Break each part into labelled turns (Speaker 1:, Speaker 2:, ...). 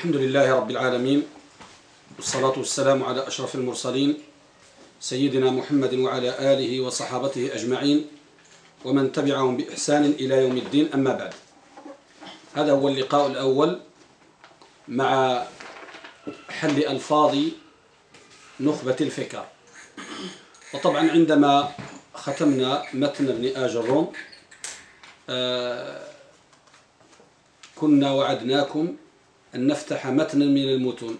Speaker 1: الحمد لله رب العالمين والصلاة والسلام على أشرف المرسلين سيدنا محمد وعلى آله وصحابته أجمعين ومن تبعهم بإحسان إلى يوم الدين أما بعد. هذا هو اللقاء الأول مع حل ألفاظ نخبة الفكر. وطبعا عندما ختمنا متن ابن آج الروم آه كنا وعدناكم أن نفتح متنا من المتون.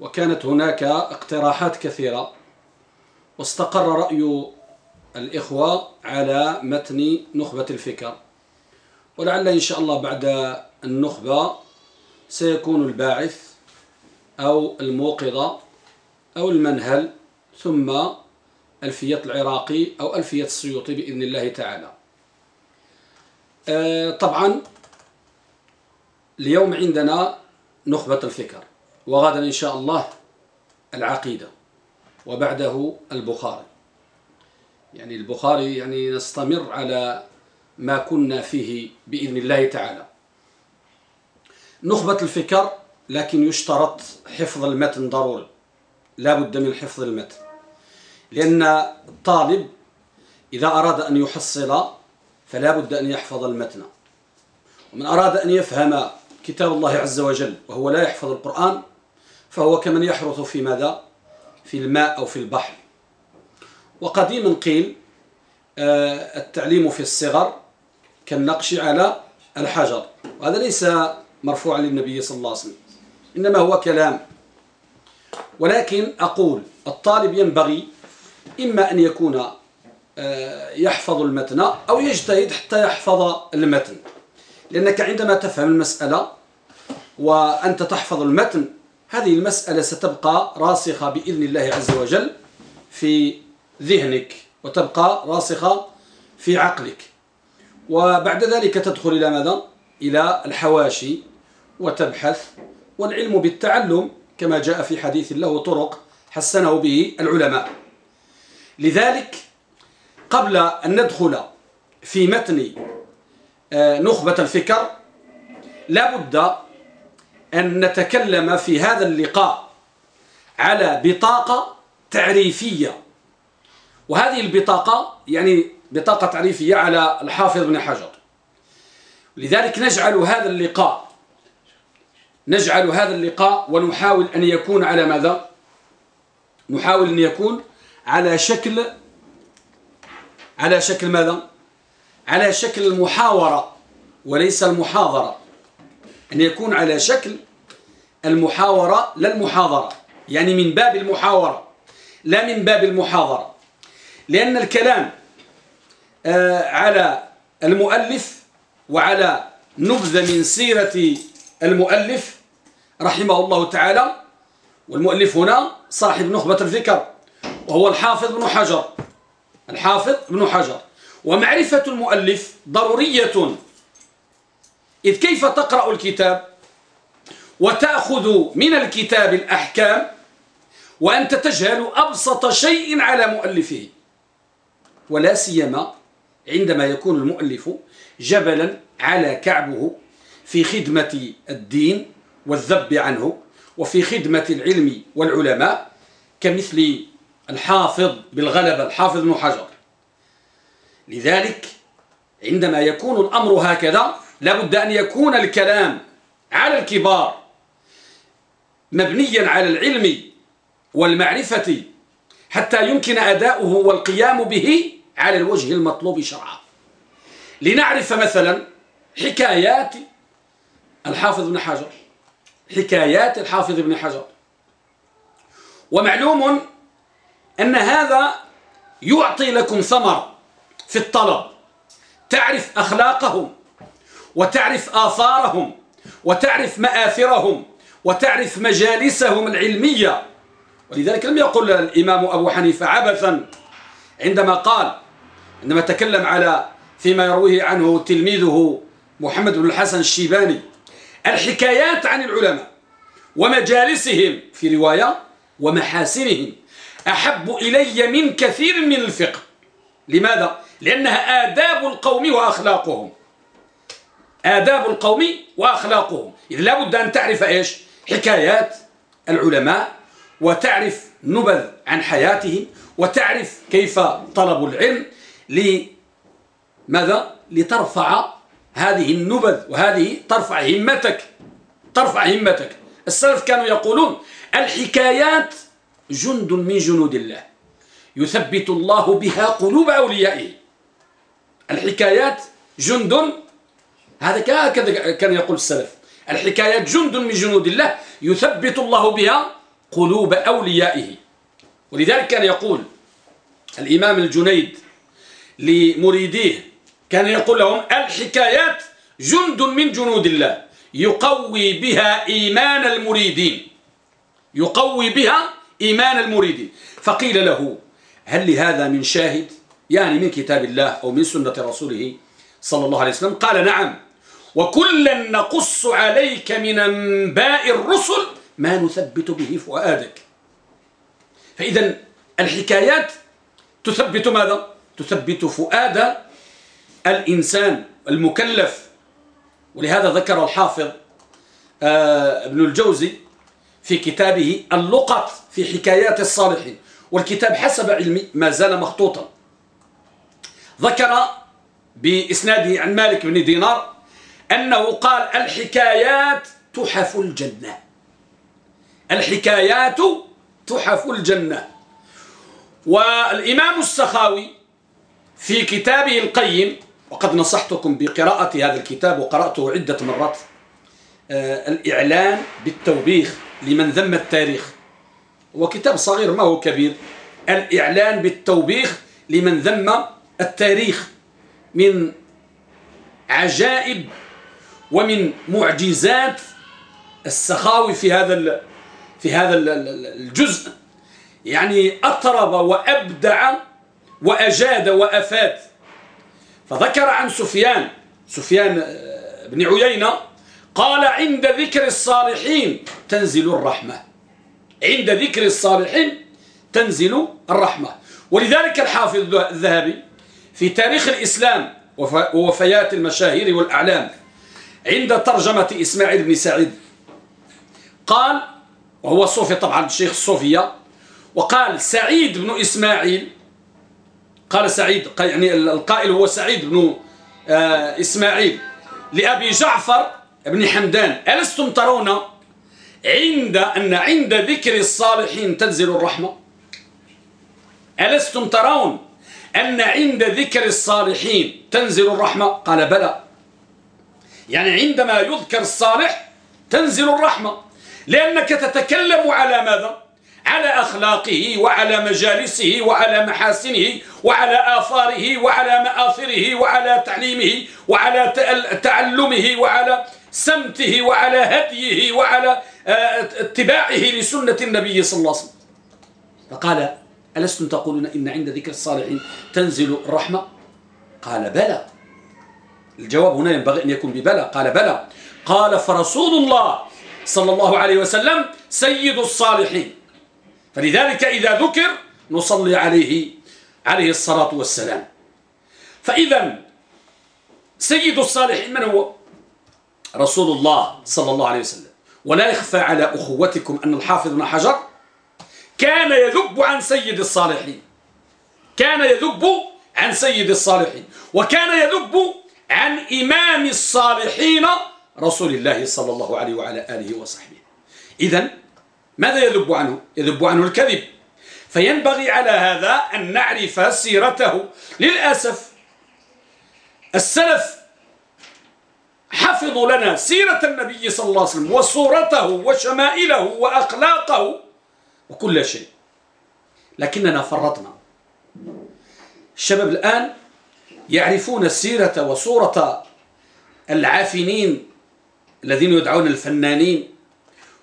Speaker 1: وكانت هناك اقتراحات كثيرة. واستقر رأي الإخوة على متن نخبة الفكر. ولعل إن شاء الله بعد النخبة سيكون الباعث أو الموقظة أو المنهل ثم ألفية العراقي أو ألفية السيوطي بإذن الله تعالى. طبعا اليوم عندنا نخبة الفكر وغدا إن شاء الله العقيدة وبعده البخاري. يعني البخاري يعني نستمر على ما كنا فيه بإذن الله تعالى. نخبة الفكر لكن يشترط حفظ المتن ضروري لا بد من حفظ المتن. لأن الطالب إذا أراد أن يحصل فلا بد أن يحفظ المتن. ومن أراد أن يفهم كتاب الله عز وجل وهو لا يحفظ القرآن فهو كمن يحرث في ماذا؟ في الماء أو في البحر. وقديما قيل التعليم في الصغر كالنقش على الحجر. وهذا ليس مرفوعا للنبي صلى الله عليه وسلم إنما هو كلام. ولكن أقول الطالب ينبغي إما أن يكون يحفظ المتن أو يجتهد حتى يحفظ المتن. لأنك عندما تفهم المسألة وأنت تحفظ المتن. هذه المسألة ستبقى راسخة بإذن الله عز وجل في ذهنك وتبقى راسخة في عقلك. وبعد ذلك تدخل إلى ماذا؟ إلى الحواشي وتبحث والعلم بالتعلم كما جاء في حديث له طرق حسنه به العلماء. لذلك قبل أن ندخل في متن نخبة الفكر لا بد أن نتكلم في هذا اللقاء على بطاقة تعريفية. وهذه البطاقة يعني بطاقة تعريفية على الحافظ بن حجر. لذلك نجعل هذا اللقاء نجعل هذا اللقاء ونحاول أن يكون على ماذا؟ نحاول أن يكون على شكل على شكل ماذا؟ على شكل المحاورة وليس المحاضرة. أن يكون على شكل المحاورة لا المحاضرة. يعني من باب المحاورة لا من باب المحاضرة. لأن الكلام على المؤلف وعلى نبذة من سيرة المؤلف رحمه الله تعالى. والمؤلف هنا صاحب نخبة الفكر وهو الحافظ بن حجر. الحافظ بن حجر. ومعرفة المؤلف ضرورية. إذ كيف تقرأ الكتاب؟ وتأخذ من الكتاب الأحكام وأنت تجهل أبسط شيء على مؤلفه. ولا سيما عندما يكون المؤلف جبلا على كعبه في خدمة الدين والذب عنه وفي خدمة العلم والعلماء كمثل الحافظ بالغلبة الحافظ بن حجر. لذلك عندما يكون الأمر هكذا لابد أن يكون الكلام على الكبار مبنيا على العلم والمعرفة حتى يمكن أداؤه والقيام به على الوجه المطلوب شرعا. لنعرف مثلا حكايات الحافظ بن حجر حكايات الحافظ بن حجر. ومعلوم أن هذا يعطي لكم ثمر في الطلب. تعرف أخلاقهم وتعرف آثارهم وتعرف مآثرهم. وتعرف مجالسهم العلمية. ولذلك لم يقل الإمام أبو حنيفة عبثا عندما قال عندما تكلم على فيما يرويه عنه تلميذه محمد بن الحسن الشيباني الحكايات عن العلماء ومجالسهم في رواية ومحاسنهم أحب إلي من كثير من الفقه. لماذا؟ لأنها آداب القوم وأخلاقهم. آداب القوم وأخلاقهم. إذ لا بد أن تعرف إيش؟ حكايات العلماء وتعرف نبذ عن حياتهم وتعرف كيف طلبوا العلم لماذا؟ لترفع هذه النبذ وهذه ترفع همتك ترفع همتك. السلف كانوا يقولون الحكايات جند من جنود الله يثبت الله بها قلوب أوليائه. الحكايات جند هذا كان يقول السلف. الحكايات جند من جنود الله يثبت الله بها قلوب أوليائه. ولذلك كان يقول الإمام الجنيد لمريديه كان يقول لهم الحكايات جند من جنود الله يقوي بها إيمان المريدين. يقوي بها إيمان المريدين. فقيل له هل لهذا من شاهد؟ يعني من كتاب الله أو من سنة رسوله صلى الله عليه وسلم؟ قال نعم. وكلا نقص عليك من أنباء الرسل ما نثبت به فؤادك. فإذا الحكايات تثبت ماذا؟ تثبت فؤاد الإنسان المكلف. ولهذا ذكر الحافظ آه، ابن الجوزي في كتابه اللقط في حكايات الصالحين. والكتاب حسب علمي ما زال مخطوطا. ذكر بإسناده عن مالك بن دينار أنه قال الحكايات تحف الجنة. الحكايات تحف الجنة. والإمام السخاوي في كتابه القيم وقد نصحتكم بقراءة هذا الكتاب وقرأته عدة مرات آه، الإعلان بالتوبيخ لمن ذم التاريخ. وكتاب صغير ما هو كبير؟ الإعلان بالتوبيخ لمن ذم التاريخ من عجائب ومن معجزات السخاوي في هذا في هذا الجزء. يعني أطرب وأبدع وأجاد وأفاد. فذكر عن سفيان سفيان بن عيينة قال عند ذكر الصالحين تنزل الرحمة. عند ذكر الصالحين تنزل الرحمة. ولذلك الحافظ الذهبي في تاريخ الإسلام ووفيات المشاهير والأعلام عند ترجمة إسماعيل بن سعيد. قال وهو الصوفي طبعا الشيخ الصوفية وقال سعيد بن إسماعيل قال سعيد يعني القائل هو سعيد بن آه، إسماعيل لأبي جعفر بن حمدان. ألستم ترون عند أن عند ذكر الصالحين تنزل الرحمة؟ ألستم ترون أن عند ذكر الصالحين تنزل الرحمة؟ قال بلى. يعني عندما يذكر الصالح تنزل الرحمة. لأنك تتكلم على ماذا؟ على أخلاقه وعلى مجالسه وعلى محاسنه وعلى آثاره وعلى مآثره وعلى تعليمه وعلى تعلمه وعلى سمته وعلى هديه وعلى آه، اتباعه لسنة النبي صلى الله عليه وسلم. فقال ألستم تقولون إن عند ذكر الصالحين تنزل الرحمة؟ قال بلى. الجواب هنا ينبغي أن يكون ببلى قال بلى. قال فرسول الله صلى الله عليه وسلم سيد الصالحين. فلذلك إذا ذكر نصلي عليه عليه الصلاة والسلام. فإذا سيد الصالحين من هو؟ رسول الله صلى الله عليه وسلم. ولا يخفى على أخوتكم أن الحافظ بن حجر كان يذب عن سيد الصالحين. كان يذب عن سيد الصالحين. وكان يذب عن إمام الصالحين رسول الله صلى الله عليه وعلى آله وصحبه. إذن ماذا يذب عنه؟ يذب عنه الكذب. فينبغي على هذا أن نعرف سيرته. للأسف السلف حفظوا لنا سيرة النبي صلى الله عليه وسلم وصورته وشمائله وأخلاقه وكل شيء. لكننا فرطنا. الشباب الآن يعرفون السيرة وصورة العافنين الذين يدعون الفنانين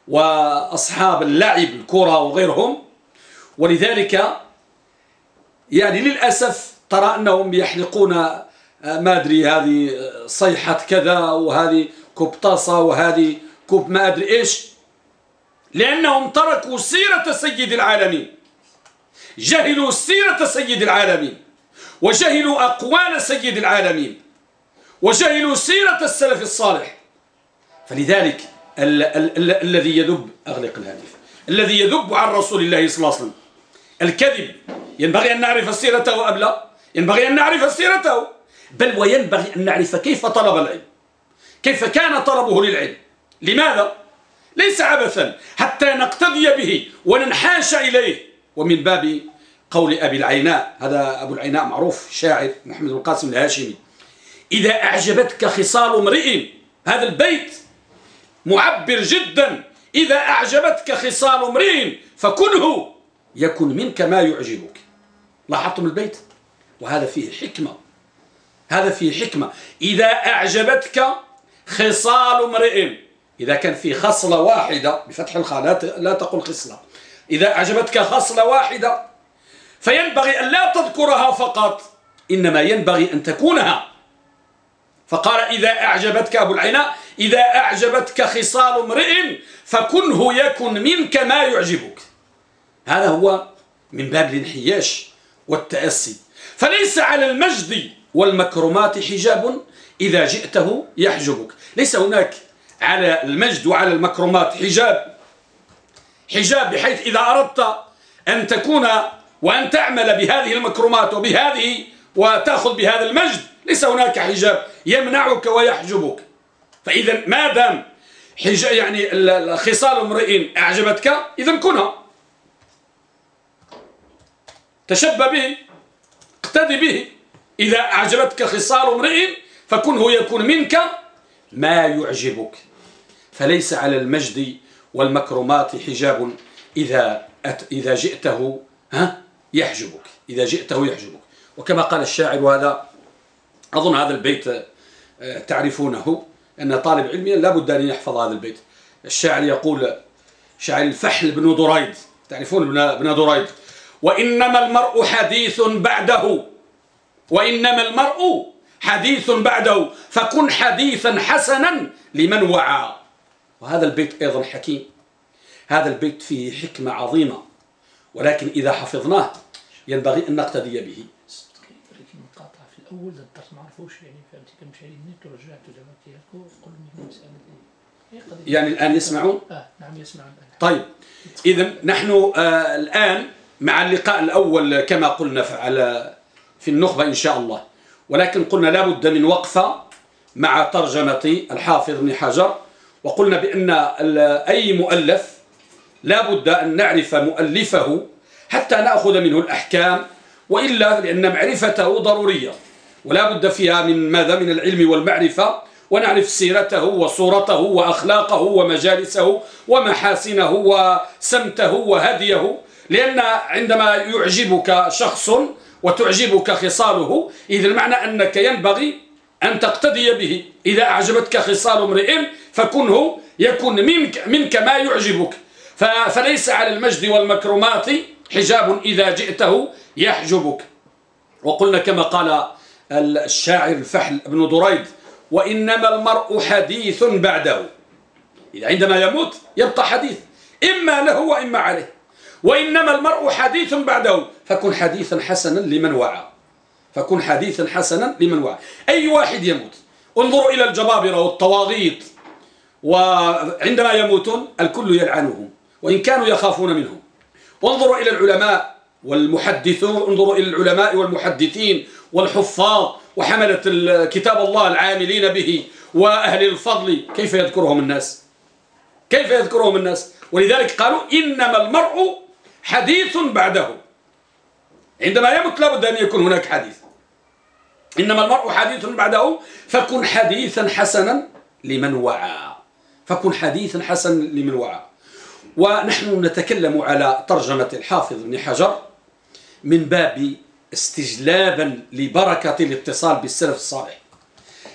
Speaker 1: وأصحاب اللعب الكرة وغيرهم. ولذلك يعني للأسف ترى أنهم يحلقون آه، ما أدري هذه صيحة كذا وهذه كوب طاسة وهذه كوب ما أدري إيش لأنهم تركوا سيرة سيد العالمين جهلوا سيرة سيد العالمين. وجهلوا أقوال سيد العالمين وجهلوا سيرة السلف الصالح. فلذلك ال ال ال الذي يذب أغلق الهاتف الذي يذب عن رسول الله صلى الله عليه وسلم. الكذب ينبغي أن نعرف سيرته أم لا؟ ينبغي أن نعرف سيرته. بل وينبغي أن نعرف كيف طلب العلم. كيف كان طلبه للعلم. لماذا؟ ليس عبثا حتى نقتدي به وننحاش إليه. ومن باب قول أبي العيناء هذا أبو العيناء معروف شاعر محمد القاسم الهاشمي. إذا أعجبتك خصال امرئ هذا البيت معبر جدا. إذا أعجبتك خصال امرئ فكنه يكن منك ما يعجبك. لاحظتم البيت؟ وهذا فيه حكمة. هذا فيه حكمة. إذا أعجبتك خصال امرئ إذا كان في خصلة واحدة بفتح الخاء لا تقل خصلة. إذا أعجبتك خصلة واحدة فينبغي أن لا تذكرها فقط إنما ينبغي أن تكونها. فقال إذا أعجبتك أبو العيناء إذا أعجبتك خصال امرئ فكنه يكن منك ما يعجبك. هذا هو من باب الانحياش والتأسي. فليس على المجد والمكرمات حجاب إذا جئته يحجبك. ليس هناك على المجد وعلى المكرمات حجاب. حجاب بحيث إذا أردت أن تكون وأن تعمل بهذه المكرمات وبهذه وتأخذ بهذا المجد ليس هناك حجاب يمنعك ويحجبك. فإذا ما دام يعني خصال امرئ أعجبتك إذا كنها. تشبه به اقتدي به. إذا أعجبتك خصال امرئ فكنه يكون منك ما يعجبك. فليس على المجد والمكرمات حجاب إذا أت إذا جئته ها؟ يحجبك إذا جئته يحجبك. وكما قال الشاعر وهذا أظن هذا البيت آه، تعرفونه أن طالب علم لا بد أن يحفظ هذا البيت. الشاعر يقول شاعر الفحل بن دريد تعرفون ابن دريد؟ وإنما المرء حديث بعده. وإنما المرء حديث بعده. فكن حديثا حسنا لمن وعى. وهذا البيت أيضا حكيم. هذا البيت فيه حكمة عظيمة. ولكن إذا حفظناه ينبغي أن نقتدي به.
Speaker 2: في الأول الدرس ما عرفوش يعني فهمتي كنمشي عليه النت ورجعت دابا قول لي مسألة
Speaker 1: يعني الآن يسمعون؟
Speaker 2: آه نعم يسمعون
Speaker 1: طيب إذا نحن آه الآن مع اللقاء الأول كما قلنا على في النخبة إن شاء الله. ولكن قلنا لابد من وقفة مع ترجمة الحافظ بن حجر وقلنا بأن أي مؤلف لابد أن نعرف مؤلفه حتى نأخذ منه الأحكام وإلا لأن معرفته ضرورية. ولا بد فيها من ماذا؟ من العلم والمعرفة ونعرف سيرته وصورته وأخلاقه ومجالسه ومحاسنه وسمته وهديه. لأن عندما يعجبك شخص وتعجبك خصاله إذا المعنى أنك ينبغي أن تقتدي به. إذا أعجبتك خصال امرئ فكنه يكون منك, منك ما يعجبك. فليس على المجد والمكرمات حجاب إذا جئته يحجبك. وقلنا كما قال الشاعر الفحل بن دريد وإنما المرء حديث بعده. إذا عندما يموت يبقى حديث إما له وإما عليه. وإنما المرء حديث بعده فكن حديثا حسنا لمن وعى. فكن حديثا حسنا لمن وعى. أي واحد يموت انظروا إلى الجبابرة والطواغيط وعندما يموتون الكل يلعنهم وإن كانوا يخافون منهم. وانظروا إلى العلماء والمحدثون انظروا إلى العلماء والمحدثين والحفاظ وحملة كتاب الله العاملين به وأهل الفضل. كيف يذكرهم الناس؟ كيف يذكرهم الناس؟ ولذلك قالوا إنما المرء حديث بعده. عندما يمت لابد أن يكون هناك حديث. إنما المرء حديث بعده فكن حديثا حسنا لمن وعى. فكن حديثا حسنا لمن وعى. ونحن نتكلم على ترجمة الحافظ ابن حجر من باب استجلابا لبركة الاتصال بالسلف الصالح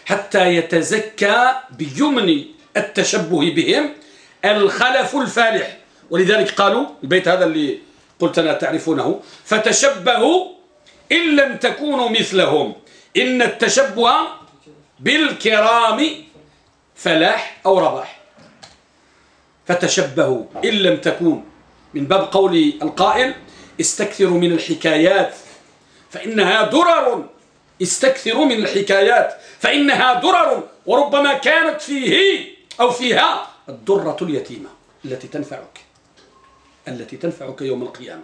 Speaker 1: حتى يتزكى بيمن التشبه بهم الخلف الفالح. ولذلك قالوا البيت هذا اللي قلت أنا تعرفونه فتشبهوا إن لم تكونوا مثلهم إن التشبه بالكرام فلاح أو رباح. فتشبهوا. إن لم تكون من باب قول القائل استكثروا من الحكايات فإنها درر. استكثروا من الحكايات فإنها درر. وربما كانت فيه أو فيها الدرة اليتيمة التي تنفعك التي تنفعك يوم القيامة.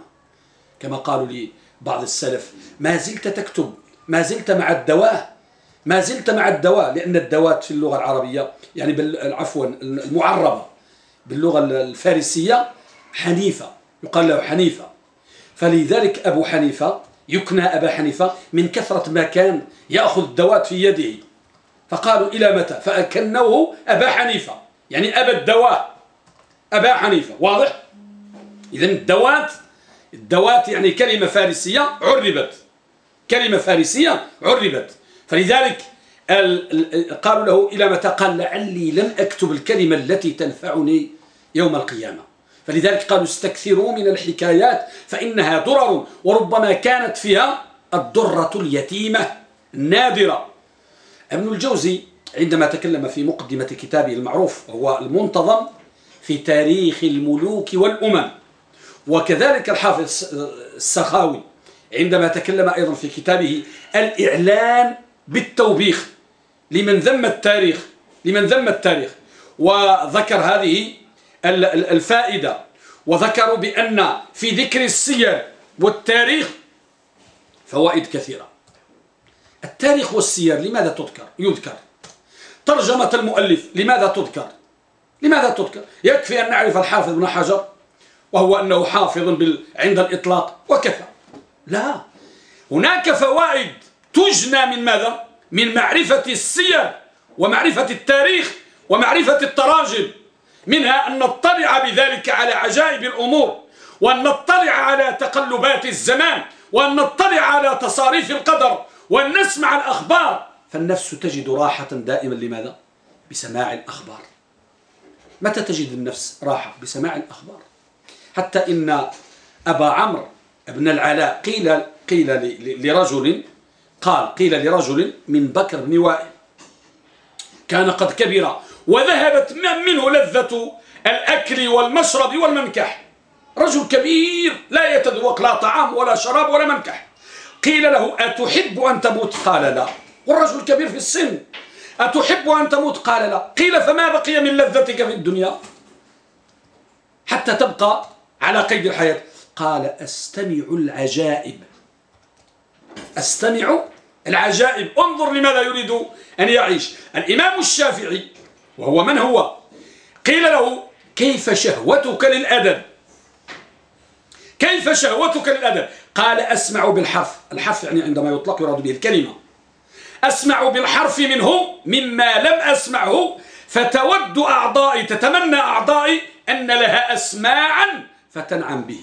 Speaker 1: كما قالوا لي بعض السلف ما زلت تكتب ما زلت مع الدواء ما زلت مع الدواء. لأن الدواء في اللغة العربية يعني عفوا المعربة. باللغة الفارسية حنيفة يقال له حنيفة. فلذلك أبو حنيفة يكنى أبا حنيفة من كثرة ما كان يأخذ الدوات في يده. فقالوا إلى متى؟ فأكنوه أبا حنيفة. يعني أبا الدواء أبا حنيفة. واضح؟ إذا الدوات الدوات يعني كلمة فارسية عربت. كلمة فارسية عربت. فلذلك قالوا له إلى متى؟ قال لعلي لم أكتب الكلمة التي تنفعني يوم القيامة. فلذلك قالوا استكثروا من الحكايات فإنها درر وربما كانت فيها الدرة اليتيمة النادرة. ابن الجوزي عندما تكلم في مقدمة كتابه المعروف هو المنتظم في تاريخ الملوك والأمم. وكذلك الحافظ السخاوي عندما تكلم أيضا في كتابه الإعلان بالتوبيخ لمن ذم التاريخ لمن ذم التاريخ. وذكر هذه الفائدة. وذكروا بأن في ذكر السير والتاريخ فوائد كثيرة. التاريخ والسير لماذا تذكر؟ يذكر. ترجمة المؤلف لماذا تذكر؟ لماذا تذكر؟ يكفي أن نعرف الحافظ ابن حجر وهو أنه حافظ عند الإطلاق وكفى. لا. هناك فوائد تجنى من ماذا؟ من معرفة السير ومعرفة التاريخ ومعرفة التراجم. منها أن نطلع بذلك على عجائب الأمور وأن نطلع على تقلبات الزمان وأن نطلع على تصاريف القدر وأن نسمع الأخبار فالنفس تجد راحة دائما لماذا؟ بسماع الأخبار متى تجد النفس راحة؟ بسماع الأخبار حتى إن أبا عمرو بن العلاء قيل قيل لرجل قال قيل لرجل من بكر بن وائل كان قد كبر وذهبت منه لذة الأكل والمشرب والمنكح رجل كبير لا يتذوق لا طعام ولا شراب ولا منكح قيل له أتحب أن تموت؟ قال لا. والرجل كبير في السن أتحب أن تموت؟ قال لا. قيل فما بقي من لذتك في الدنيا حتى تبقى على قيد الحياة؟ قال أستمع العجائب. أستمع العجائب. انظر لماذا يريد أن يعيش. الإمام الشافعي وهو من هو؟ قيل له كيف شهوتك للأدب؟ كيف شهوتك للأدب؟ قال أسمع بالحرف. الحرف يعني عندما يطلق يراد به الكلمة. أسمع بالحرف منه مما لم أسمعه فتود أعضائي تتمنى أعضائي أن لها أسماعا فتنعم به.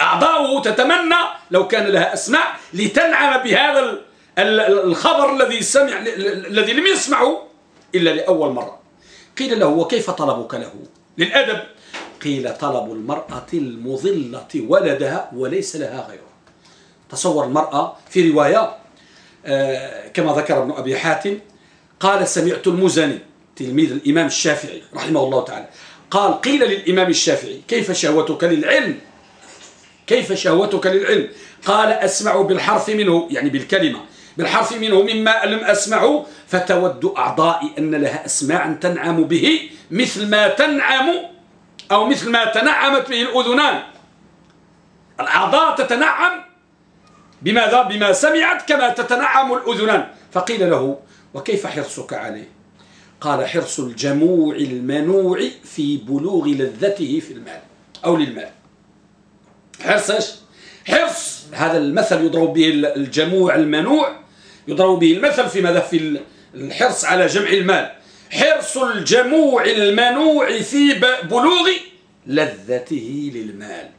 Speaker 1: أعضاؤه تتمنى لو كان لها أسماع لتنعم بهذا الخبر الذي سمع الذي لم يسمعه. إلا لأول مرة. قيل له وكيف طلبك له؟ للأدب قيل طلب المرأة المظلة ولدها وليس لها غيره. تصور المرأة في رواية آه، كما ذكر ابن أبي حاتم قال سمعت المزني تلميذ الإمام الشافعي رحمه الله تعالى قال قيل للإمام الشافعي كيف شهوتك للعلم؟ كيف شهوتك للعلم؟ قال أسمع بالحرف منه. يعني بالكلمة. بالحرف منه مما لم أسمعه فتود أعضائي أن لها أسماعا تنعم به مثل ما تنعم أو مثل ما تنعمت به الأذنان. الأعضاء تتنعم بماذا؟ بما سمعت كما تتنعم الأذنان. فقيل له وكيف حرصك عليه؟ قال حرص الجموع المنوع في بلوغ لذته في المال أو للمال. حرص إيش؟ حرص. هذا المثل يضرب به الجموع المنوع يضرب به المثل في ماذا؟ في الحرص على جمع المال. حرص الجموع المنوع في بلوغ لذته للمال.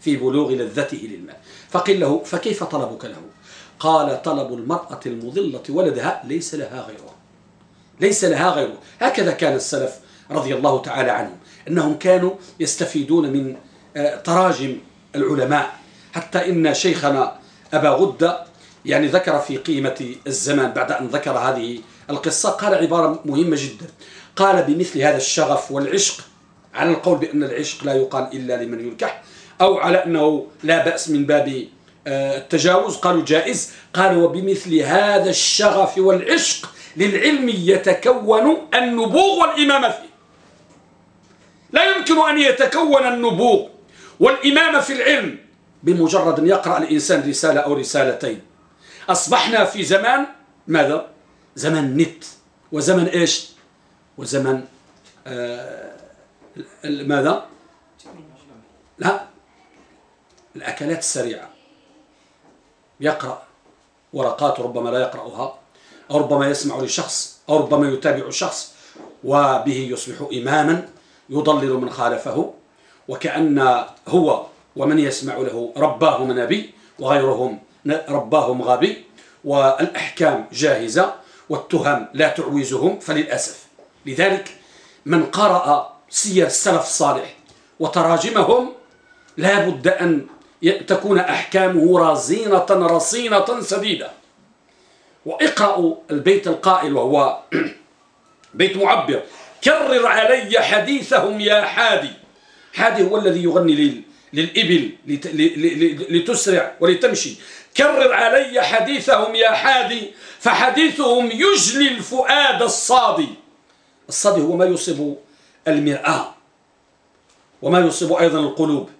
Speaker 1: في بلوغ لذته للمال. فقيل له فكيف طلبك له؟ قال طلب المرأة المضلة ولدها ليس لها غيره. ليس لها غيره. هكذا كان السلف رضي الله تعالى عنهم. أنهم كانوا يستفيدون من آه، تراجم العلماء. حتى إن شيخنا أبا غدة يعني ذكر في قيمة الزمان بعد أن ذكر هذه القصة قال عبارة مهمة جدا. قال بمثل هذا الشغف والعشق على القول بأن العشق لا يقال إلا لمن ينكح أو على أنه لا بأس من باب آه، التجاوز قالوا جائز. قالوا وبمثل هذا الشغف والعشق للعلم يتكون النبوغ والإمامة فيه. لا يمكن أن يتكون النبوغ والإمامة في العلم بمجرد أن يقرأ الإنسان رسالة أو رسالتين. أصبحنا في زمان ماذا؟ زمن النت وزمن إيش؟ وزمن آه ماذا؟ لا الأكلات السريعة يقرأ ورقات ربما لا يقرأها أو ربما يسمع لشخص أو ربما يتابع شخص وبه يصبح إماما يضلل من خالفه وكأن هو ومن يسمع له رباهم نبي وغيرهم رباهم غبي والأحكام جاهزة والتهم لا تعوزهم فللأسف. لذلك من قرأ سير السلف الصالح وتراجمهم لا بد أن تكون أحكامه رزينة رصينة سديدة. واقرأوا البيت القائل وهو بيت معبر كرر علي حديثهم يا حادي حادي هو الذي يغني للإبل لتسرع ولتمشي. كرر علي حديثهم يا حادي فحديثهم يجلي الفؤاد الصادي. الصادي هو ما يصيب المرآة وما يصيب أيضا القلوب.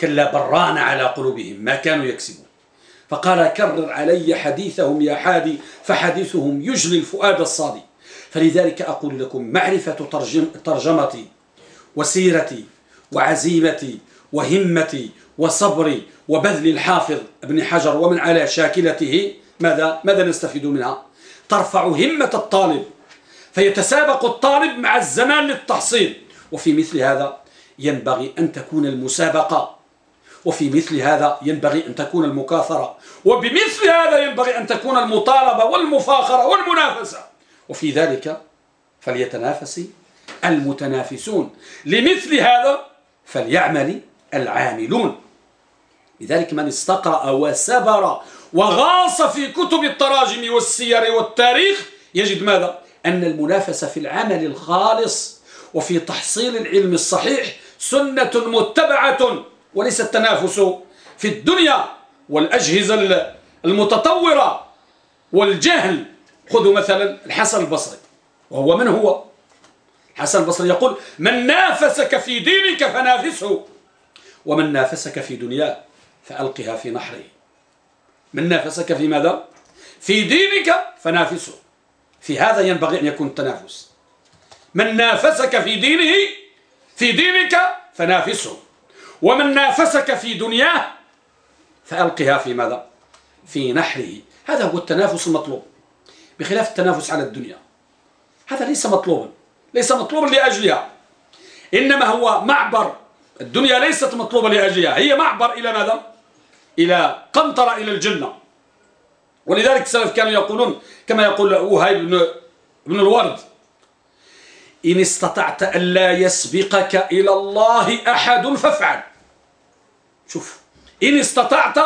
Speaker 1: كلا بران على قلوبهم ما كانوا يكسبون. فقال كرر علي حديثهم يا حادي فحديثهم يجلي الفؤاد الصادي. فلذلك أقول لكم معرفة ترجم ترجمتي وسيرتي وعزيمتي وهمتي وصبري وبذل الحافظ ابن حجر ومن على شاكلته ماذا؟ ماذا نستفيد منها؟ ترفع همة الطالب فيتسابق الطالب مع الزمان للتحصيل. وفي مثل هذا ينبغي أن تكون المسابقة. وفي مثل هذا ينبغي أن تكون المكاثرة. وبمثل هذا ينبغي أن تكون المطالبة والمفاخرة والمنافسة. وفي ذلك فليتنافس المتنافسون. لمثل هذا فليعمل العاملون. لذلك من استقرأ وسبر وغاص في كتب التراجم والسير والتاريخ يجد ماذا؟ أن المنافسة في العمل الخالص وفي تحصيل العلم الصحيح سنة متبعة وليس التنافس في الدنيا والأجهزة المتطورة والجهل. خذوا مثلا الحسن البصري وهو من هو؟ الحسن البصري يقول من نافسك في دينك فنافسه. ومن نافسك في دنياه فألقها في نحره. من نافسك في ماذا؟ في دينك فنافسه. في هذا ينبغي أن يكون التنافس. من نافسك في دينه في دينك فنافسه. ومن نافسك في دنياه فألقها في ماذا؟ في نحره. هذا هو التنافس المطلوب. بخلاف التنافس على الدنيا. هذا ليس مطلوبا. ليس مطلوبا لأجلها. إنما هو معبر الدنيا ليست مطلوبة لأجلها. هي معبر إلى ماذا؟ إلى قنطرة إلى الجنة. ولذلك السلف كانوا يقولون كما يقول وهيب بن, بن الورد إن استطعت ألا يسبقك إلى الله أحد فافعل. شوف إن استطعت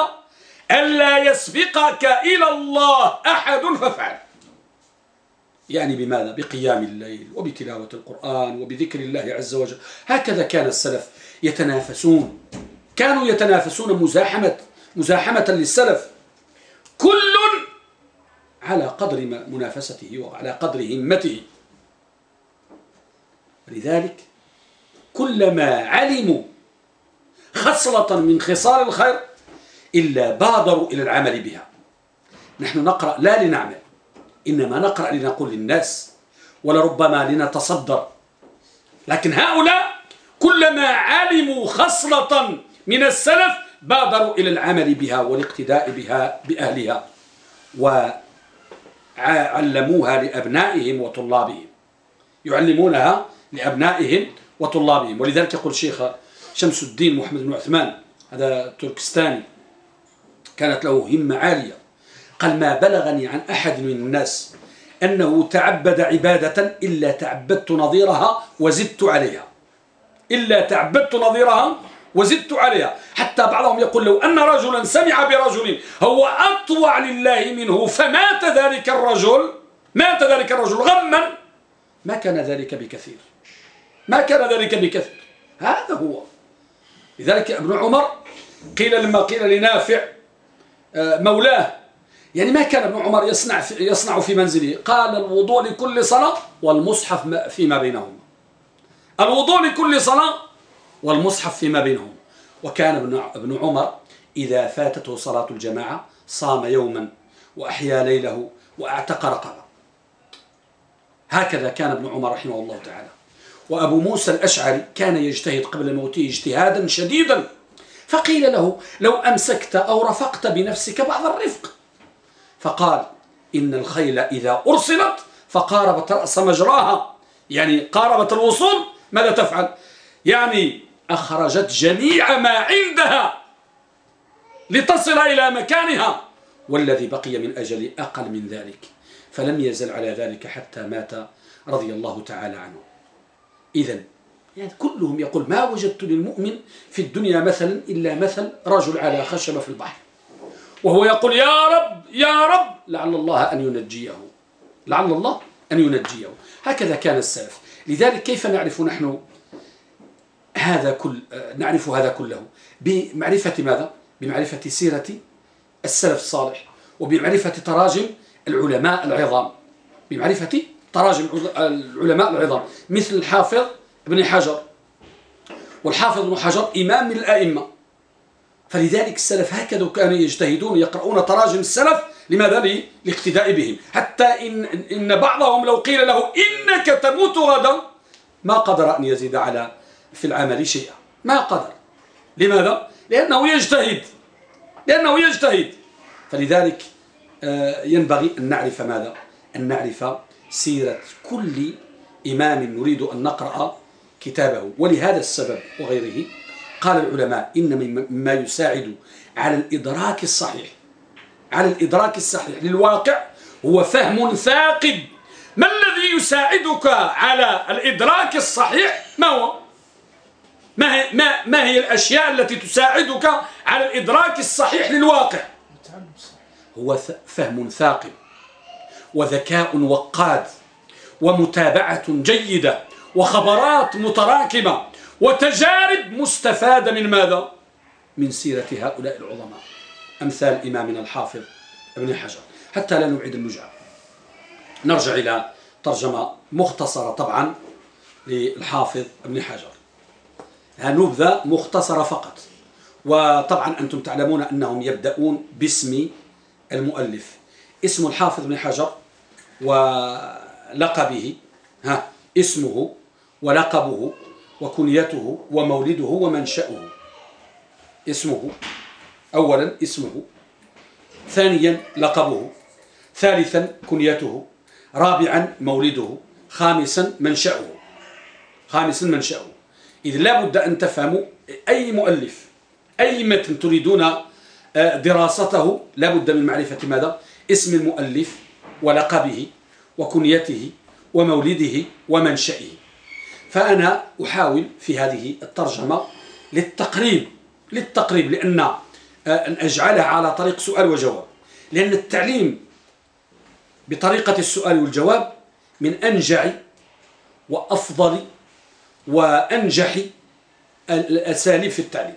Speaker 1: ألا يسبقك إلى الله أحد فافعل. يعني بماذا؟ بقيام الليل وبتلاوة القرآن وبذكر الله عز وجل. هكذا كان السلف. يتنافسون. كانوا يتنافسون مزاحمة مزاحمة للسلف. كل على قدر منافسته وعلى قدر همته. لذلك كلما علموا خصلة من خصال الخير إلا بادروا إلى العمل بها. نحن نقرأ لا لنعمل إنما نقرأ لنقول للناس ولربما لنتصدر. لكن هؤلاء كلما علموا خصلة من السلف بادروا إلى العمل بها والاقتداء بها بأهلها وعلموها لأبنائهم وطلابهم. يعلمونها لأبنائهم وطلابهم. ولذلك يقول الشيخ شمس الدين محمد بن عثمان هذا تركستاني كانت له همة عالية. قال ما بلغني عن أحد من الناس أنه تعبد عبادة إلا تعبدت نظيرها وزدت عليها. إلا تعبدت نظيرها وزدت عليها. حتى بعضهم يقول لو أن رجلا سمع برجل هو أطوع لله منه فمات ذلك الرجل مات ذلك الرجل غما. ما كان ذلك بكثير. ما كان ذلك بكثير. هذا هو. لذلك ابن عمر قيل لما قيل لنافع آه، مولاه. يعني ما كان ابن عمر يصنع في يصنع في منزله. قال الوضوء لكل صلاة والمصحف فيما بينهما. الوضوء لكل صلاة والمصحف فيما بينهم. وكان ابن عمر إذا فاتته صلاة الجماعة صام يوما وأحيا ليله وأعتق رقبة. هكذا كان ابن عمر رحمه الله تعالى. وأبو موسى الأشعري كان يجتهد قبل موته اجتهادا شديدا. فقيل له لو أمسكت أو رفقت بنفسك بعض الرفق. فقال إن الخيل إذا أرسلت فقاربت رأس مجراها. يعني قاربت الوصول ماذا تفعل؟ يعني أخرجت جميع ما عندها لتصل إلى مكانها والذي بقي من أجل أقل من ذلك. فلم يزل على ذلك حتى مات رضي الله تعالى عنه. إذا يعني كلهم يقول ما وجدت للمؤمن في الدنيا مثلا إلا مثل رجل على خشبة في البحر. وهو يقول يا رب يا رب لعل الله أن ينجيه. لعل الله أن ينجيه. هكذا كان السلف. لذلك كيف نعرف نحن هذا كل نعرف هذا كله؟ بمعرفة ماذا؟ بمعرفة سيرة السلف الصالح وبمعرفة تراجم العلماء العظام. بمعرفة تراجم العلماء العظام مثل الحافظ ابن حجر. والحافظ ابن حجر إمام من الأئمة. فلذلك السلف هكذا كانوا يجتهدون يقرؤون تراجم السلف لماذا؟ لاقتداء بهم حتى إن, إن بعضهم لو قيل له إنك تموت غدا ما قدر أن يزيد على في العمل شيئا ما قدر لماذا؟ لأنه يجتهد لأنه يجتهد فلذلك آه، ينبغي أن نعرف ماذا؟ أن نعرف سيرة كل إمام نريد أن نقرأ كتابه ولهذا السبب وغيره قال العلماء إن مما يساعد على الإدراك الصحيح على الإدراك الصحيح. للواقع هو فهم ثاقب. ما الذي يساعدك على الإدراك الصحيح؟ ما هو؟ ما هي, ما, ما هي الأشياء التي تساعدك على الإدراك الصحيح للواقع؟ هو فهم ثاقب. وذكاء وقاد. ومتابعة جيدة. وخبرات متراكمة. وتجارب مستفادة من ماذا؟ من سيرة هؤلاء العظماء. أمثال إمامنا الحافظ ابن حجر. حتى لا نعيد النجعة نرجع إلى ترجمة مختصرة طبعا للحافظ ابن حجر. نبذة مختصرة فقط. وطبعا أنتم تعلمون أنهم يبدأون باسم المؤلف. اسم الحافظ ابن حجر ولقبه ها اسمه ولقبه وكنيته ومولده ومنشأه. اسمه أولا اسمه ثانيا لقبه ثالثا كنيته رابعا مولده خامسا منشأه. خامسا منشأه. إذ لا بد أن تفهموا أي مؤلف أي متن تريدون آه، دراسته لا بد من معرفة ماذا؟ اسم المؤلف ولقبه وكنيته ومولده ومنشأه فأنا أحاول في هذه الترجمة للتقريب للتقريب لأن أن أجعلها على طريق سؤال وجواب. لأن التعليم بطريقة السؤال والجواب من أنجع وأفضل وأنجح الأساليب في التعليم.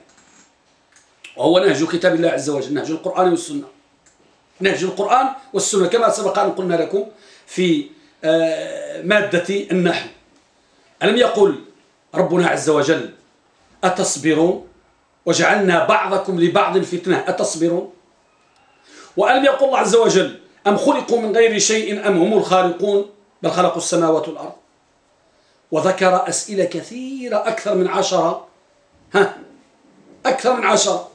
Speaker 1: وهو نهج كتاب الله عز وجل نهج القرآن والسنة. نهج القرآن والسنة كما سبق أن قلنا لكم في آه، مادة النحو. ألم يقل ربنا عز وجل أتصبرون وجعلنا بعضكم لبعض فتنة. أتصبرون؟ وألم يقل الله عز وجل أم خلقوا من غير شيء أم هم الخالقون؟ بل خلقوا السماوات والأرض. وذكر أسئلة كثيرة أكثر من عشرة. ها أكثر من عشرة.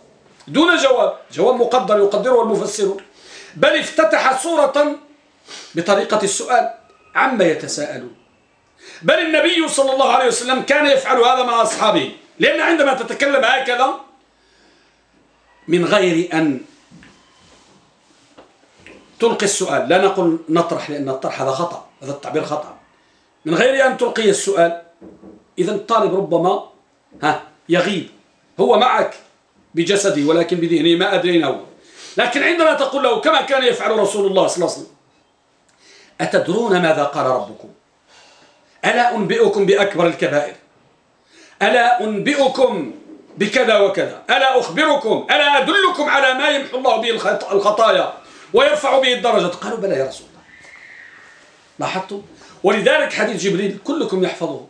Speaker 1: دون جواب. جواب مقدر يقدره المفسرون. بل افتتح صورة بطريقة السؤال عما يتساءلون؟ بل النبي صلى الله عليه وسلم كان يفعل هذا مع أصحابه. لأن عندما تتكلم هكذا من غير أن تلقي السؤال لا نقول نطرح لأن الطرح هذا خطأ هذا التعبير خطأ. من غير أن تلقي السؤال إذا الطالب ربما ها يغيب. هو معك بجسده ولكن بذهنه ما أدري هو. لكن عندما تقول له كما كان يفعل رسول الله صلى الله عليه وسلم أتدرون ماذا قال ربكم؟ ألا أنبئكم بأكبر الكبائر؟ ألا أنبئكم بكذا وكذا ألا أخبركم ألا أدلكم على ما يمحو الله به الخطايا ويرفع به الدرجات. قالوا بلى يا رسول الله. لاحظتم؟ ولذلك حديث جبريل كلكم يحفظه.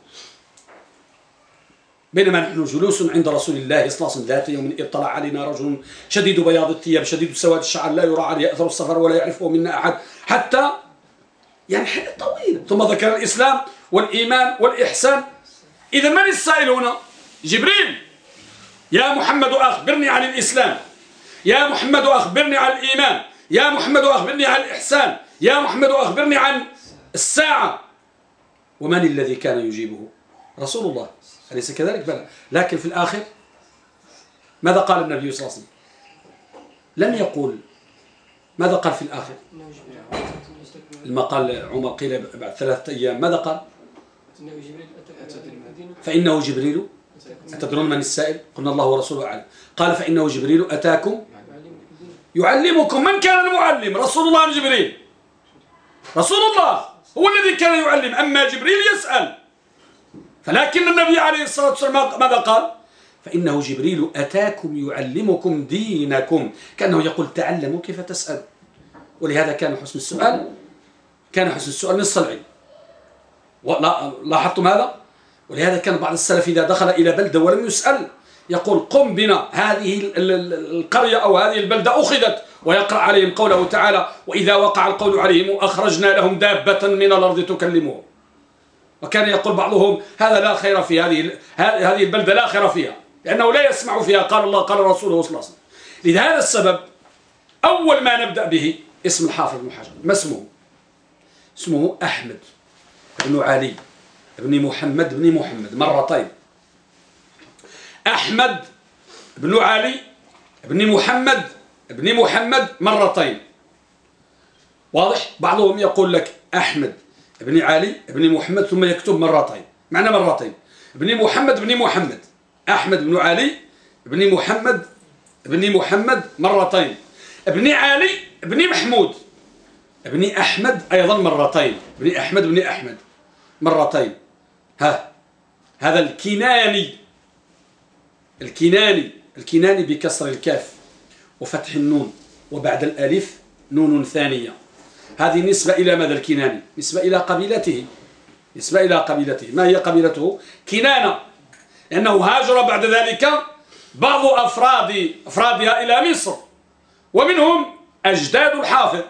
Speaker 1: بينما نحن جلوس عند رسول الله صلى الله عليه وسلم ذات يوم اطلع علينا رجل شديد بياض الثياب شديد سواد الشعر لا يرى عليه اثر السفر ولا يعرفه منا أحد حتى يعني حين طويل. ثم ذكر الإسلام والإيمان والإحسان. إذا من السائل هنا؟ جبريل. يا محمد أخبرني عن الإسلام. يا محمد أخبرني عن الإيمان. يا محمد أخبرني عن الإحسان. يا محمد أخبرني عن الساعة. ومن الذي كان يجيبه؟ رسول الله. أليس كذلك؟ بلى. لكن في الآخر ماذا قال النبي صلى الله عليه وسلم؟ لم يقول. ماذا قال في الآخر؟ لما قال عمر قيل بعد ثلاثة أيام. ماذا قال؟ فإنه جبريل؟ أتدرون من السائل؟ قلنا الله ورسوله أعلم. قال فإنه جبريل أتاكم؟ يعلمكم من كان المعلم رسول الله جبريل. رسول الله هو الذي كان يعلم. أما جبريل يسأل. فلكن النبي عليه الصلاة والسلام ماذا قال؟ فإنه جبريل أتاكم يعلمكم دينكم. كأنه يقول تعلموا كيف تسأل. ولهذا كان حسن السؤال كان حسن السؤال نص العلم لاحظتم هذا؟ ولهذا كان بعض السلف إذا دخل إلى بلدة ولم يسأل يقول قم بنا هذه القرية أو هذه البلدة أخذت ويقرأ عليهم قوله تعالى وإذا وقع القول عليهم أخرجنا لهم دابة من الأرض تكلمهم. وكان يقول بعضهم هذا لا خير في هذه هذه البلدة لا خير فيها لأنه لا يسمع فيها. قال الله قال رسوله صلى الله عليه وسلم. لهذا السبب أول ما نبدأ به اسم الحافظ بن حجر ما اسمه؟ اسمه أحمد. بن علي بن محمد بن محمد مرتين. أحمد بن علي بن محمد بن محمد مرتين. واضح؟ بعضهم يقول لك أحمد ابن علي ابن محمد ثم يكتب مرتين. معنى مرتين. ابن محمد ابن محمد. أحمد بن علي ابن محمد ابن محمد مرتين. ابن علي ابن محمود. ابن أحمد أيضا مرتين. ابن أحمد ابن أحمد. مرتين. ها هذا الكناني الكناني الكناني بكسر الكاف وفتح النون وبعد الألف نون ثانية. هذه نسبة إلى ماذا الكناني؟ نسبة إلى قبيلته. نسبة إلى قبيلته. ما هي قبيلته؟ كنانة. لأنه هاجر بعد ذلك بعض أفراد أفرادها إلى مصر. ومنهم أجداد الحافظ.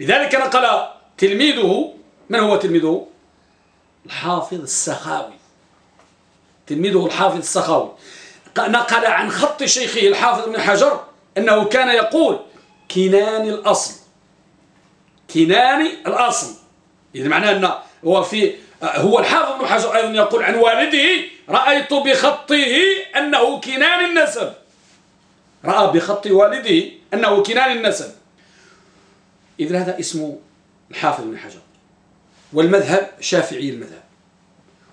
Speaker 1: لذلك نقل تلميذه. من هو تلميذه؟ الحافظ السخاوي. تلميذه الحافظ السخاوي. نقل عن خط شيخه الحافظ بن حجر أنه كان يقول كنان الأصل. كناني الأصل. إذا معناه أن هو في هو الحافظ بن حجر أيضا يقول عن والده رأيت بخطه أنه كنان النسب. رأى بخط والده أنه كنان النسب. إذا هذا اسمه الحافظ بن حجر. والمذهب شافعي المذهب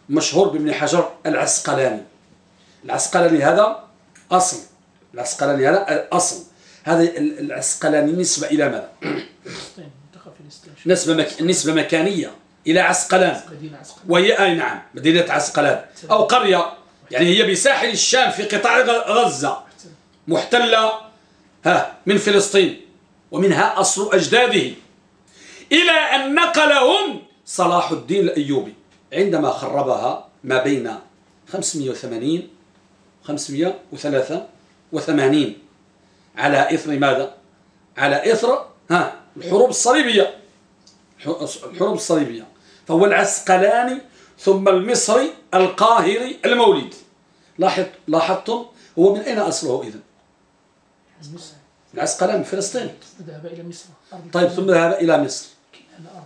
Speaker 1: مشهور بابن حجر العسقلاني. العسقلاني هذا أصل العسقلاني هذا أصل. هذا العسقلاني نسبة إلى ماذا؟ نسبة, مك... نسبة مكانية إلى عسقلان. وهي أي نعم مدينة عسقلان. أو قرية يعني هي بساحل الشام في قطاع غزة محتلة ها من فلسطين ومنها أصل أجداده. إلى أن نقلهم صلاح الدين الأيوبي عندما خربها ما بين 580 583 على إثر ماذا؟ على إثر ها الحروب الصليبية. الحروب الصليبية. فهو العسقلاني ثم المصري القاهري المولد. لاحظ لاحظتم؟ هو من أين أصله إذن؟ العسقلاني من فلسطين.
Speaker 2: ذهب إلى مصر.
Speaker 1: طيب ثم ذهب إلى مصر.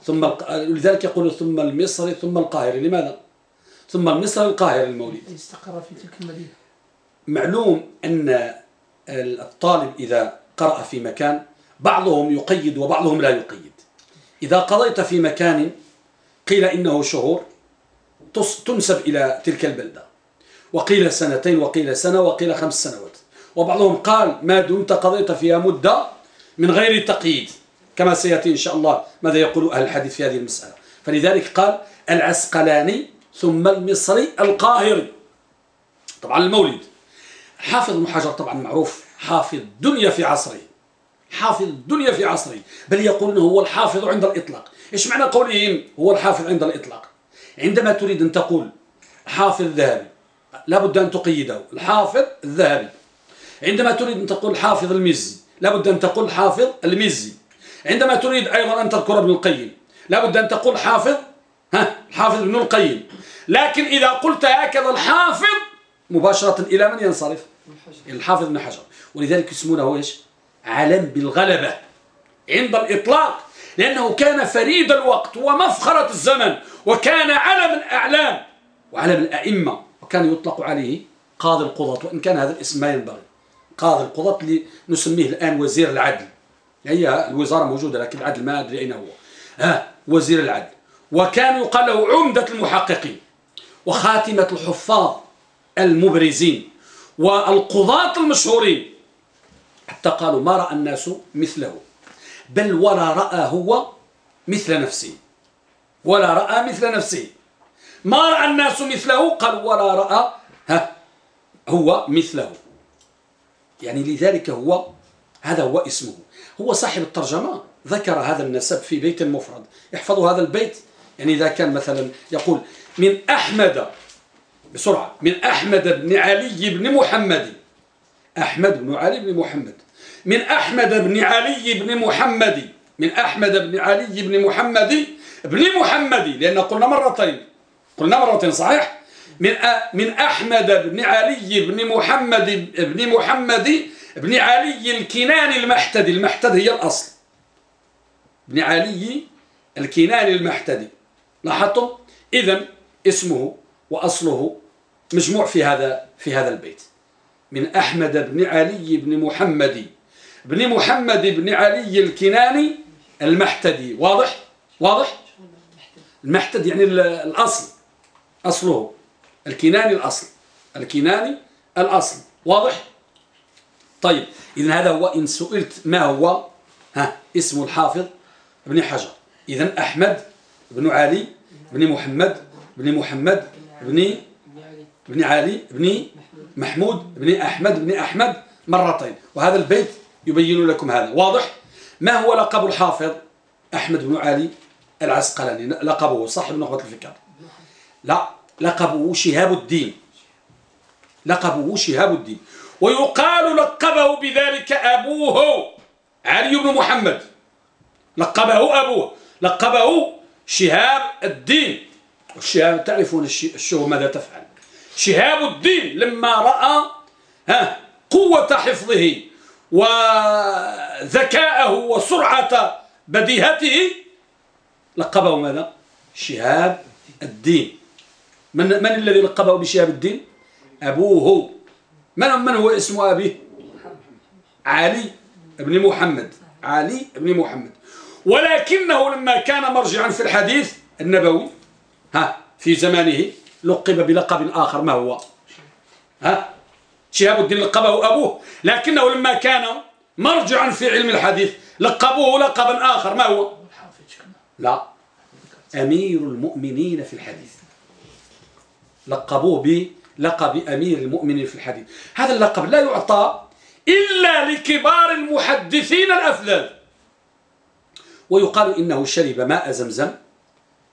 Speaker 1: ثم لذلك يقول ثم المصري ثم القاهري. لماذا؟ ثم المصري القاهري المولد
Speaker 2: استقر في تلك المدينة.
Speaker 1: معلوم أن الطالب إذا قرأ في مكان بعضهم يقيد وبعضهم لا يقيد. إذا قضيت في مكان قيل إنه شهور تنسب إلى تلك البلدة. وقيل سنتين وقيل سنة وقيل خمس سنوات. وبعضهم قال ما دمت قضيت فيها مدة من غير تقييد. كما سيأتي إن شاء الله ماذا يقول أهل الحديث في هذه المسألة. فلذلك قال العسقلاني ثم المصري القاهري. طبعا المولد. حافظ ابن حجر طبعا معروف حافظ الدنيا في عصره. حافظ الدنيا في عصره. بل يقولون هو الحافظ عند الإطلاق. إيش معنى قولهم هو الحافظ عند الإطلاق؟ عندما تريد أن تقول حافظ ذهبي لابد أن تقيده الحافظ الذهبي. عندما تريد أن تقول حافظ المزي لابد أن تقول حافظ المزي. عندما تريد أيضا أن تذكر ابن القيم لابد أن تقول حافظ ها الحافظ ابن القيم. لكن إذا قلت هكذا الحافظ مباشرة إلى من ينصرف؟ الحافظ ابن حجر. ولذلك يسمونه إيش؟ علم بالغلبة. عند الإطلاق لأنه كان فريد الوقت ومفخرة الزمن وكان علم الأعلام وعلم الأئمة وكان يطلق عليه قاضي القضاة وإن كان هذا الاسم ما ينبغي. قاضي القضاة اللي نسميه الآن وزير العدل. هي الوزارة موجودة لكن العدل ما أدري أين هو. ها وزير العدل. وكان يقال له عمدة المحققين وخاتمة الحفاظ المبرزين والقضاة المشهورين. حتى قالوا ما رأى الناس مثله بل ولا رأى هو مثل نفسه. ولا رأى مثل نفسه. ما رأى الناس مثله قال ولا رأى ها هو مثله. يعني لذلك هو هذا هو اسمه. هو صاحب الترجمة ذكر هذا النسب في بيت مفرد. احفظوا هذا البيت. يعني إذا كان مثلا يقول من أحمد بسرعة من أحمد بن علي بن محمد. أحمد بن علي بن محمد. من أحمد بن علي بن محمد. من أحمد بن علي بن محمد بن محمد. لأن قلنا مرتين. قلنا مرتين صحيح؟ من من أحمد بن علي بن محمد بن محمد بن علي الكناني المحتدي المحتد هي الأصل. بن علي الكناني المحتدي. لاحظتم؟ إذا اسمه وأصله مجموع في هذا في هذا البيت. من أحمد بن علي بن محمد. بن محمد بن علي الكناني المحتدي. واضح؟ واضح؟ المحتد يعني الأصل. أصله. الكناني الأصل. الكناني الأصل. واضح؟ طيب إذن هذا هو إن سئلت ما هو ها اسم الحافظ ابن حجر. إذن أحمد بن علي بن محمد بن محمد بن بن علي بن محمود بن أحمد بن أحمد مرتين. وهذا البيت يبين لكم هذا. واضح؟ ما هو لقب الحافظ أحمد بن علي العسقلاني؟ لقبه صاحب نخبة الفكر؟ لا لقبه شهاب الدين. لقبه شهاب الدين. ويقال لقبه بذلك أبوه. علي بن محمد. لقبه أبوه. لقبه شهاب الدين. الشهاب تعرفون الشهو ماذا تفعل. شهاب الدين لما رأى ها قوة حفظه وذكاءه وسرعة بديهته لقبه ماذا؟ شهاب الدين. من, من الذي لقبه بشهاب الدين؟ أبوه. من, من هو اسم أبيه علي بن محمد. علي بن محمد. ولكنه لما كان مرجعا في الحديث النبوي ها في زمانه لقب بلقب آخر. ما هو؟ ها؟ شهاب الدين لقبه أبوه. لكنه لما كان مرجعا في علم الحديث لقبوه لقبا آخر. ما هو؟ لا. أمير المؤمنين في الحديث. لقبوه بلقب أمير المؤمنين في الحديث. هذا اللقب لا يعطى إلا لكبار المحدثين الأفذاذ ويقال إنه شرب ماء زمزم.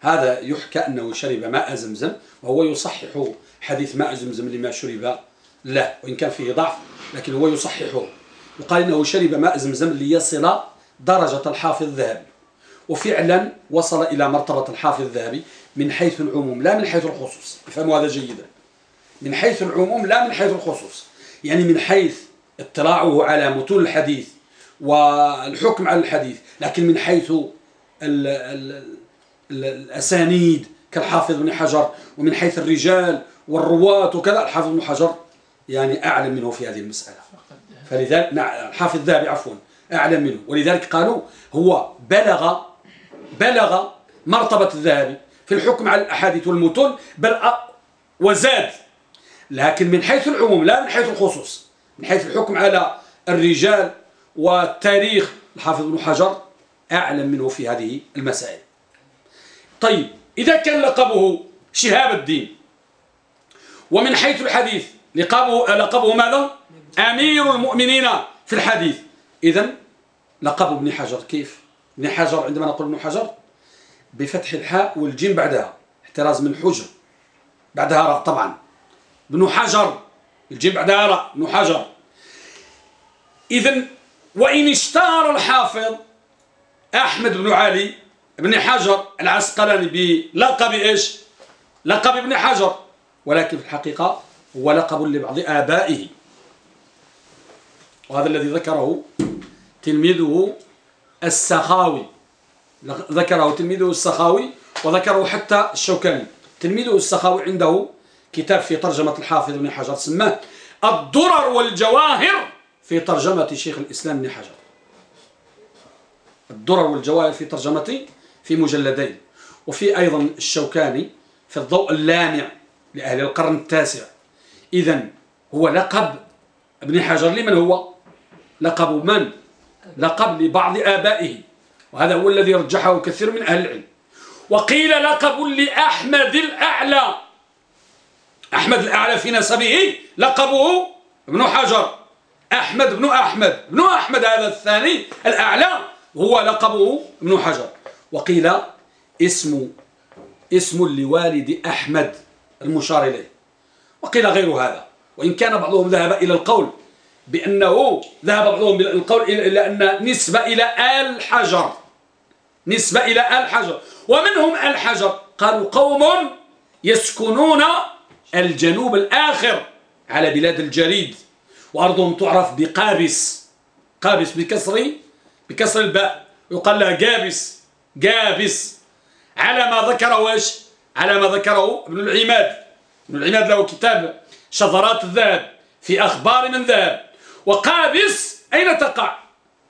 Speaker 1: هذا يحكى أنه شرب ماء زمزم وهو يصحح حديث ماء زمزم لما شرب لا وإن كان فيه ضعف لكن هو يصححه. يقال إنه شرب ماء زمزم ليصل درجة الحافظ الذهبي. وفعلا وصل إلى مرتبة الحافظ الذهبي من حيث العموم لا من حيث الخصوص. افهموا هذا جيدا. من حيث العموم لا من حيث الخصوص. يعني من حيث اطلاعه على متون الحديث والحكم على الحديث لكن من حيث ال ال ال الأسانيد كالحافظ بن حجر ومن حيث الرجال والرواة وكذا الحافظ بن حجر يعني أعلم منه في هذه المسألة. فلذلك الحافظ الذهبي عفوا أعلم منه. ولذلك قالوا هو بلغ بلغ مرتبة الذهبي في الحكم على الأحاديث والمتون بل وزاد لكن من حيث العموم لا من حيث الخصوص من حيث الحكم على الرجال والتاريخ الحافظ ابن حجر أعلم منه في هذه المسائل. طيب إذا كان لقبه شهاب الدين ومن حيث الحديث لقبه, لقبه ماذا؟ أمير المؤمنين في الحديث. إذا لقب ابن حجر كيف؟ ابن حجر عندما نقول ابن حجر بفتح الحاء والجيم بعدها احتراز من حجر بعدها راء طبعا. ابن حجر. الجيم بعدها ابن حجر. إذا وإن اشتهر الحافظ أحمد بن علي بن حجر العسقلاني بلقب إيش؟ لقب ابن حجر. ولكن في الحقيقة هو لقب لبعض آبائه. وهذا الذي ذكره تلميذه السخاوي. ذكره تلميذه السخاوي وذكره حتى الشوكاني. تلميذه السخاوي عنده كتاب في ترجمة الحافظ ابن حجر سماه الدرر والجواهر في ترجمة شيخ الإسلام ابن حجر. الدرر والجواهر في ترجمة في مجلدين وفي أيضا الشوكاني في الضوء اللامع لأهل القرن التاسع. إذا هو لقب ابن حجر لمن هو؟ لقب من؟ لقب لبعض آبائه وهذا هو الذي رجحه كثير من أهل العلم. وقيل لقب لأحمد الأعلى. أحمد الأعلى في نسبه لقبه ابن حجر. أحمد بن أحمد. بن أحمد هذا الثاني الأعلى هو لقبه ابن حجر. وقيل اسم اسم لوالد أحمد المشار إليه. وقيل غير هذا. وإن كان بعضهم ذهب إلى القول بأنه ذهب بعضهم إلى القول إلى أن نسبة إلى آل حجر. نسبة إلى آل حجر. ومنهم آل حجر. قالوا قوم يسكنون الجنوب الآخر على بلاد الجريد. وأرضهم تعرف بقابس. قابس بكسر بكسر الباء. يقال لها جابس. جابس. على ما ذكره إيش؟ على ما ذكره ابن العماد. ابن العماد له كتاب شذرات الذهب في أخبار من ذهب. وقابس أين تقع؟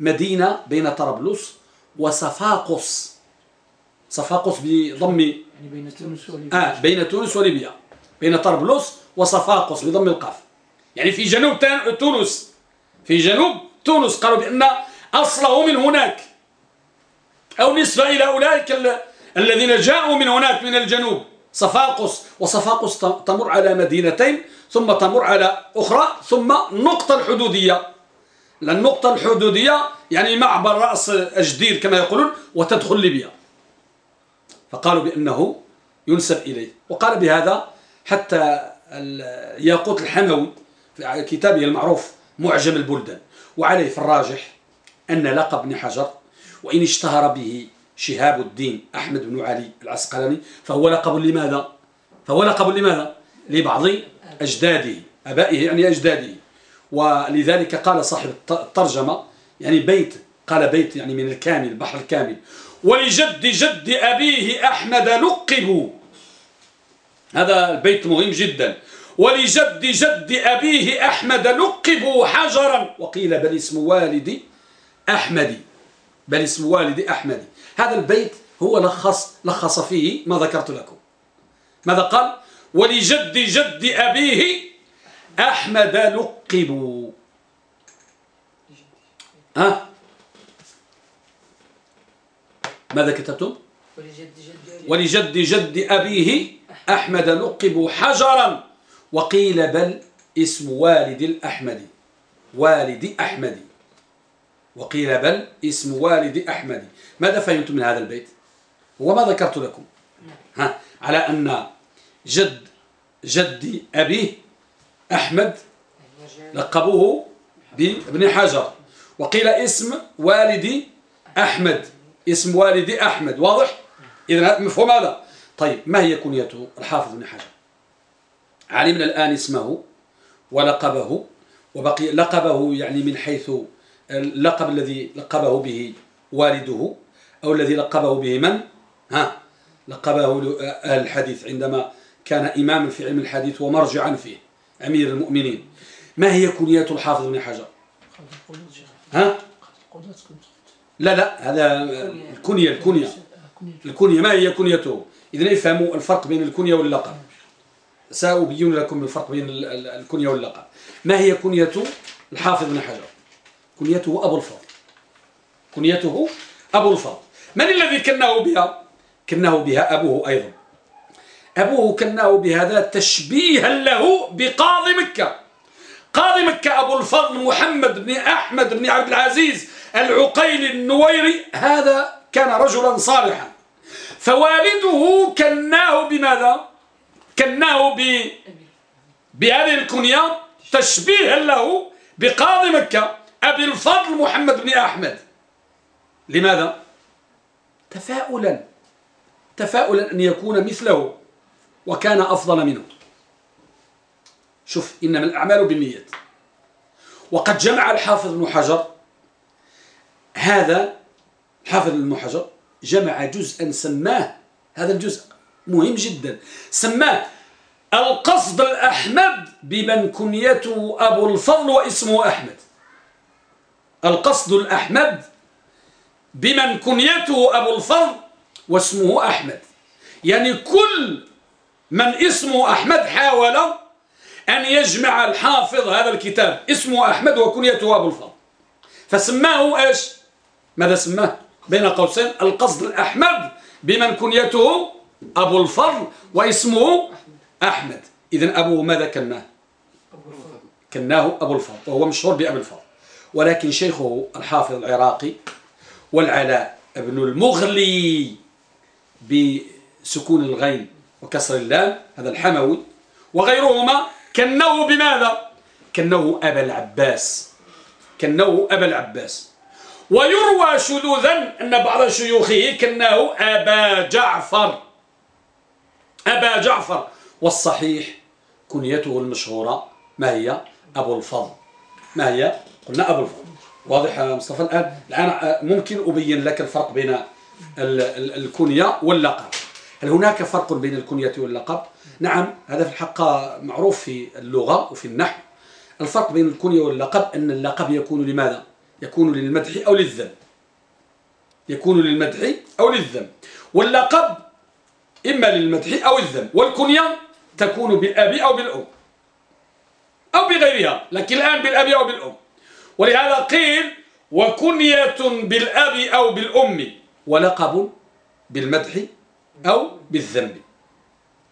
Speaker 1: مدينة بين طرابلس وصفاقس. صفاقس بضم يعني بين تونس وليبيا. آه بين تونس وليبيا. بين طرابلس وصفاقس بضم القاف. يعني في جنوب تونس في جنوب تونس قالوا بأن أصله من هناك. أو نسبة إلى أولئك الذين جاءوا من هناك من الجنوب. صفاقس وصفاقس تمر على مدينتين ثم تمر على أخرى ثم النقطة الحدودية. النقطة الحدودية يعني معبر رأس أجدير كما يقولون وتدخل ليبيا. فقالوا بأنه ينسب إليه. وقال بهذا حتى ياقوت الحموي في كتابه المعروف معجم البلدان وعليه في الراجح أن لقب ابن حجر وإن اشتهر به شهاب الدين أحمد بن علي العسقلاني فهو لقب لماذا؟ فهو لقب لماذا؟ لبعض أجداده أبائه يعني أجداده ولذلك قال صاحب الترجمة يعني بيت قال بيت يعني من الكامل البحر الكامل ولجد جد أبيه أحمد لقبوا هذا البيت مهم جدا. ولجد جد أبيه أحمد لقبوا حجرا. وقيل بل اسم والدي أحمدي بل اسم والدي أحمدي هذا البيت هو لخص لخص فيه ما ذكرت لكم. ماذا قال؟ ولجد جد أبيه أحمد لقبوا ها؟ ماذا كتبتم؟ ولجد جد أبيه. أحمد لقبوا حجرا. وقيل بل اسم والد الأحمدي والد أحمدي وقيل بل اسم والد أحمدي ماذا فهمتم من هذا البيت؟ هو ما ذكرت لكم. ها على أن جد جد أبيه أحمد لقبوه بابن حجر. وقيل اسم والدي أحمد. اسم والدي أحمد واضح؟ إذا مفهوم هذا؟ طيب ما هي كنيته الحافظ بن حجر؟ علمنا الآن اسمه ولقبه وبقي لقبه يعني من حيث اللقب الذي لقبه به والده أو الذي لقبه به من؟ ها؟ لقبه أهل الحديث عندما كان إماما في علم الحديث ومرجعا فيه أمير المؤمنين. ما هي كنية الحافظ بن حجر؟ ها؟ لا لا هذا الكنية الكنية. الكنية. ما هي كنيته؟ إذن افهموا الفرق بين الكنية واللقب. سأبين لكم الفرق بين الكنية واللقب. ما هي كنية؟ الحافظ بن حجر. كنيته أبو الفضل. كنيته أبو الفضل. من الذي كنه بها؟ كنه بها أبوه أيضا. أبوه كناه بهذا تشبيها له بقاضي مكة. قاضي مكة أبو الفضل محمد بن أحمد بن عبد العزيز العقيلي النويري. هذا كان رجلا صالحا. فوالده كناه بماذا؟ كناه ب بهذه الكنية تشبيها له بقاضي مكة أبي الفضل محمد بن أحمد. لماذا؟ تفاؤلا. تفاؤلا أن يكون مثله وكان أفضل منه. شوف إنما الأعمال بالنيات. وقد جمع الحافظ ابن حجر هذا الحافظ ابن حجر جمع جزءا سماه. هذا الجزء مهم جدا. سماه القصد الأحمد بمن كنيته أبو الفضل واسمه أحمد. القصد الأحمد بمن كنيته أبو الفضل واسمه أحمد. يعني كل من اسمه أحمد حاول أن يجمع الحافظ هذا الكتاب اسمه أحمد وكنيته أبو الفضل. فسماه إيش؟ ماذا سماه؟ بين قوسين القصد الأحمد بمن كنيته أبو الفضل واسمه أحمد. إذن أبوه ماذا كناه؟ كناه أبو الفضل وهو مشهور بأبو الفضل. ولكن شيخه الحافظ العراقي والعلاء ابن المغلي بسكون الغين وكسر اللام هذا الحموي وغيرهما كنوه بماذا؟ كنوه أبا العباس. كنوه أبا العباس. ويروى شذوذا أن بعض شيوخه كناه أبا جعفر. أبا جعفر. والصحيح كنيته المشهورة ما هي؟ أبو الفضل. ما هي؟ قلنا أبو الفضل. واضح مصطفى الآن؟ الآن ممكن أبين لك الفرق بين الكنية واللقب. هل هناك فرق بين الكنية واللقب؟ نعم هذا في الحق معروف في اللغة وفي النحو. الفرق بين الكنية واللقب أن اللقب يكون لماذا؟ يكون للمدح أو للذم. يكون للمدح أو للذم. واللقب إما للمدح أو الذم. والكنية تكون بالأب أو بالأم. أو بغيرها لكن الآن بالأب أو بالأم. ولهذا قيل وكنية بالأب أو بالأم ولقب بالمدح أو بالذنب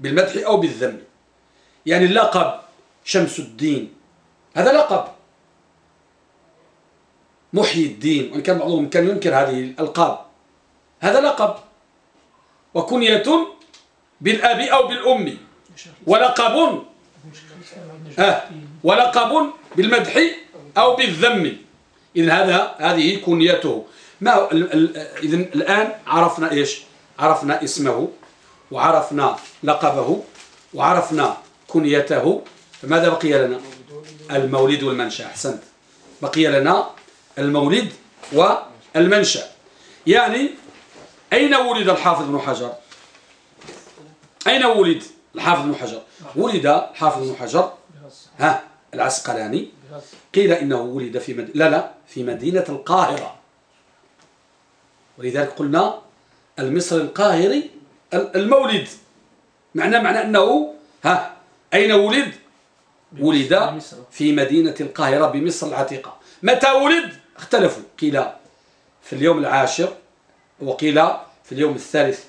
Speaker 1: بالمدح أو بالذنب يعني اللقب شمس الدين. هذا لقب. محيي الدين وإن كان بعضهم كان ينكر هذه الألقاب. هذا لقب. وكنية بالأب أو بالأم. ولقب. آه. ولقب بالمدح أو بالذم. إذن هذا هذه كنيته. ما إذن الآن عرفنا إيش؟ عرفنا اسمه وعرفنا لقبه وعرفنا كنيته. فماذا بقي لنا؟ المولد والمنشأ. أحسنت. بقي لنا المولد والمنشأ. يعني أين ولد الحافظ بن حجر؟ أين ولد الحافظ بن حجر؟ ولد الحافظ بن حجر ها العسقلاني. قيل إنه ولد في مد... لا لا في مدينة القاهرة. ولذلك قلنا المصري القاهري المولد. معنى معنى أنه ها أين ولد؟ ولد في مدينة القاهرة بمصر العتيقة. متى ولد؟ اختلفوا. قيل في اليوم العاشر وقيل في اليوم الثالث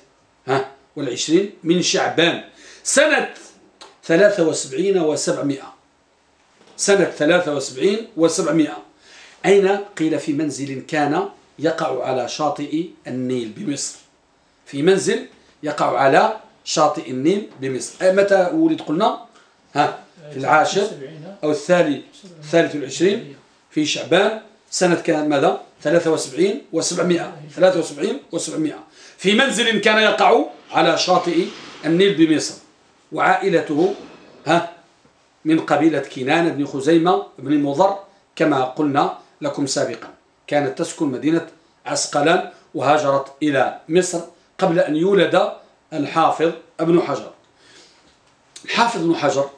Speaker 1: ها والعشرين من شعبان. سنة ثلاثة وسبعين وسبعمائة. سنة ثلاثة وسبعين وسبعمائة. أين؟ قيل في منزل كان يقع على شاطئ النيل بمصر. في منزل يقع على شاطئ النيل بمصر. متى ولد قلنا؟ ها في العاشر أو الثالث الثالث والعشرين في شعبان. سنة كان ماذا؟ 73 و700 73 و700 في منزل كان يقع على شاطئ النيل بمصر. وعائلته ها من قبيلة كنان بن خزيمة بن مضر كما قلنا لكم سابقا. كانت تسكن مدينة عسقلان وهاجرت إلى مصر قبل أن يولد الحافظ ابن حجر. الحافظ ابن حجر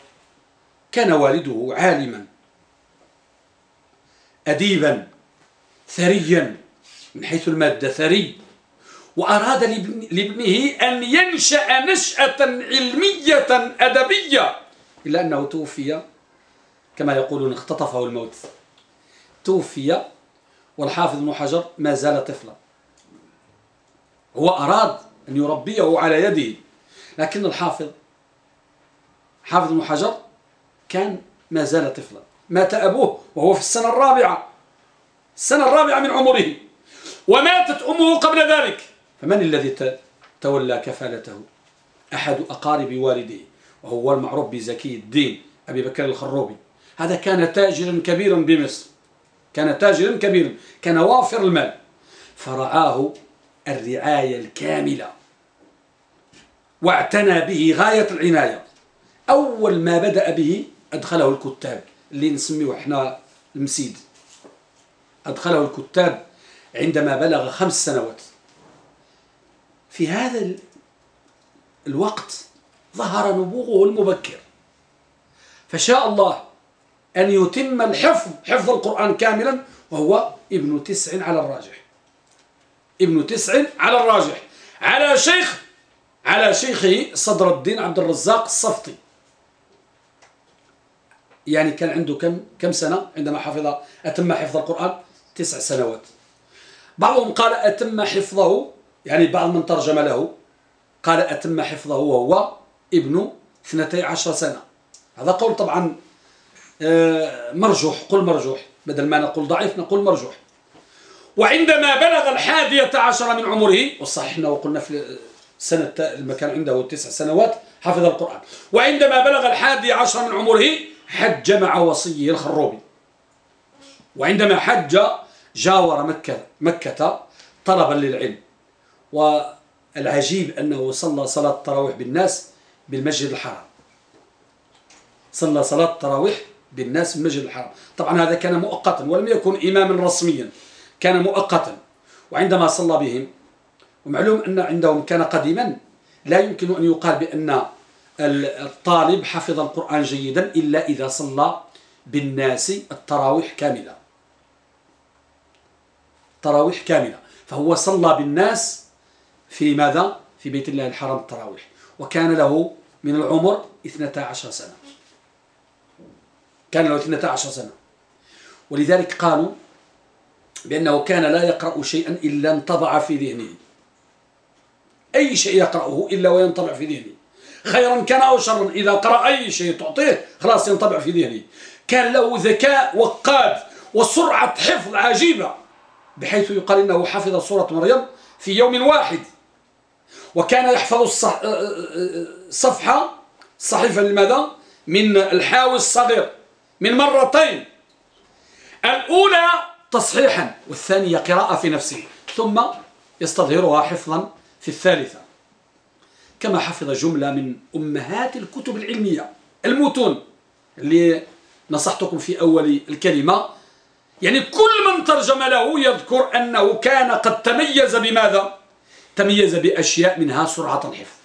Speaker 1: كان والده عالما. أديبا ثريا من حيث المادة ثري. وأراد لابنه أن ينشأ نشأة علمية أدبية إلا أنه توفي كما يقولون اختطفه الموت. توفي والحافظ ابن حجر ما زال طفلا. هو أراد أن يربيه على يده لكن الحافظ حافظ بن حجر كان ما زال طفلا. مات أبوه وهو في السنة الرابعة. السنة الرابعة من عمره. وماتت أمه قبل ذلك. فمن الذي تولى كفالته؟ أحد أقارب والديه وهو المعروف بزكي الدين أبي بكر الخروبي. هذا كان تاجرا كبيرا بمصر. كان تاجرا كبيرا. كان وافر المال. فرعاه الرعاية الكاملة. واعتنى به غاية العناية. أول ما بدأ به أدخله الكتاب. اللي نسميه إحنا المسيد. أدخله الكتاب عندما بلغ خمس سنوات. في هذا الوقت ظهر نبوغه المبكر. فشاء الله أن يتم الحفظ حفظ القرآن كاملا وهو ابن تسع على الراجح. ابن تسع على الراجح. على شيخ على شيخه صدر الدين عبد الرزاق الصفتي يعني كان عنده كم كم سنة عندما حفظ أتم حفظ القرآن؟ تسع سنوات. بعضهم قال أتم حفظه يعني بعض من ترجم له قال أتم حفظه وهو ابن 12 سنة. هذا قول طبعا آه، مرجوح قل مرجوح. بدل ما نقول ضعيف نقول مرجوح. وعندما بلغ الحادية عشر من عمره والصحيح أنه قلنا في سنة لما كان عنده تسع سنوات حفظ القرآن. وعندما بلغ الحادي عشر من عمره حج مع وصيه الخروبي وعندما حج جاور مكة, مكة طلبا للعلم. والعجيب أنه صلى صلاة التراويح بالناس بالمسجد الحرام. صلى صلاة التراويح بالناس بالمسجد الحرام. طبعا هذا كان مؤقتا ولم يكن إماما رسميا. كان مؤقتا. وعندما صلى بهم ومعلوم أن عندهم كان قديما لا يمكن أن يقال بأن الطالب حفظ القرآن جيدا إلا إذا صلى بالناس التراويح كاملة. تراويح كاملة. فهو صلى بالناس في ماذا؟ في بيت الله الحرام التراويح. وكان له من العمر 12 سنة. كان له 12 سنة. ولذلك قالوا بأنه كان لا يقرأ شيئا إلا انطبع في ذهنه. أي شيء يقرأه إلا وينطبع في ذهنه. خيرا كان أو شرا. إذا قرأ أي شيء تعطيه خلاص ينطبع في ذهنه. كان له ذكاء وقاد وسرعة حفظ عجيبة بحيث يقال إنه حفظ سورة مريم في يوم واحد. وكان يحفظ الصفحة الصحيفة لماذا؟ من الحاوي الصغير من مرتين. الأولى تصحيحا والثانية قراءة في نفسه ثم يستظهرها حفظا في الثالثة. كما حفظ جملة من أمهات الكتب العلمية. المتون اللي نصحتكم في أول الكلمة. يعني كل من ترجم له يذكر أنه كان قد تميز بماذا؟ تميز بأشياء منها سرعة الحفظ.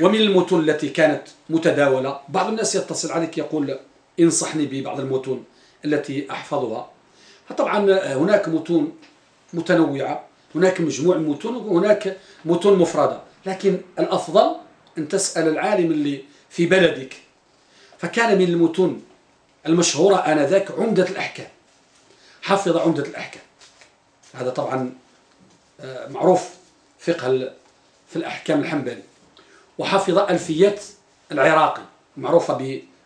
Speaker 1: ومن المتون التي كانت متداولة. بعض الناس يتصل عليك يقول انصحني ببعض المتون التي أحفظها. فطبعا هناك متون متنوعة هناك مجموع متون وهناك متون مفردة. لكن الأفضل أن تسأل العالم اللي في بلدك. فكان من المتون المشهورة آنذاك عمدة الأحكام. حفظ عمدة الأحكام. هذا طبعا آه، معروف فقه في الأحكام الحنبلي. وحفظ ألفية العراقي معروفة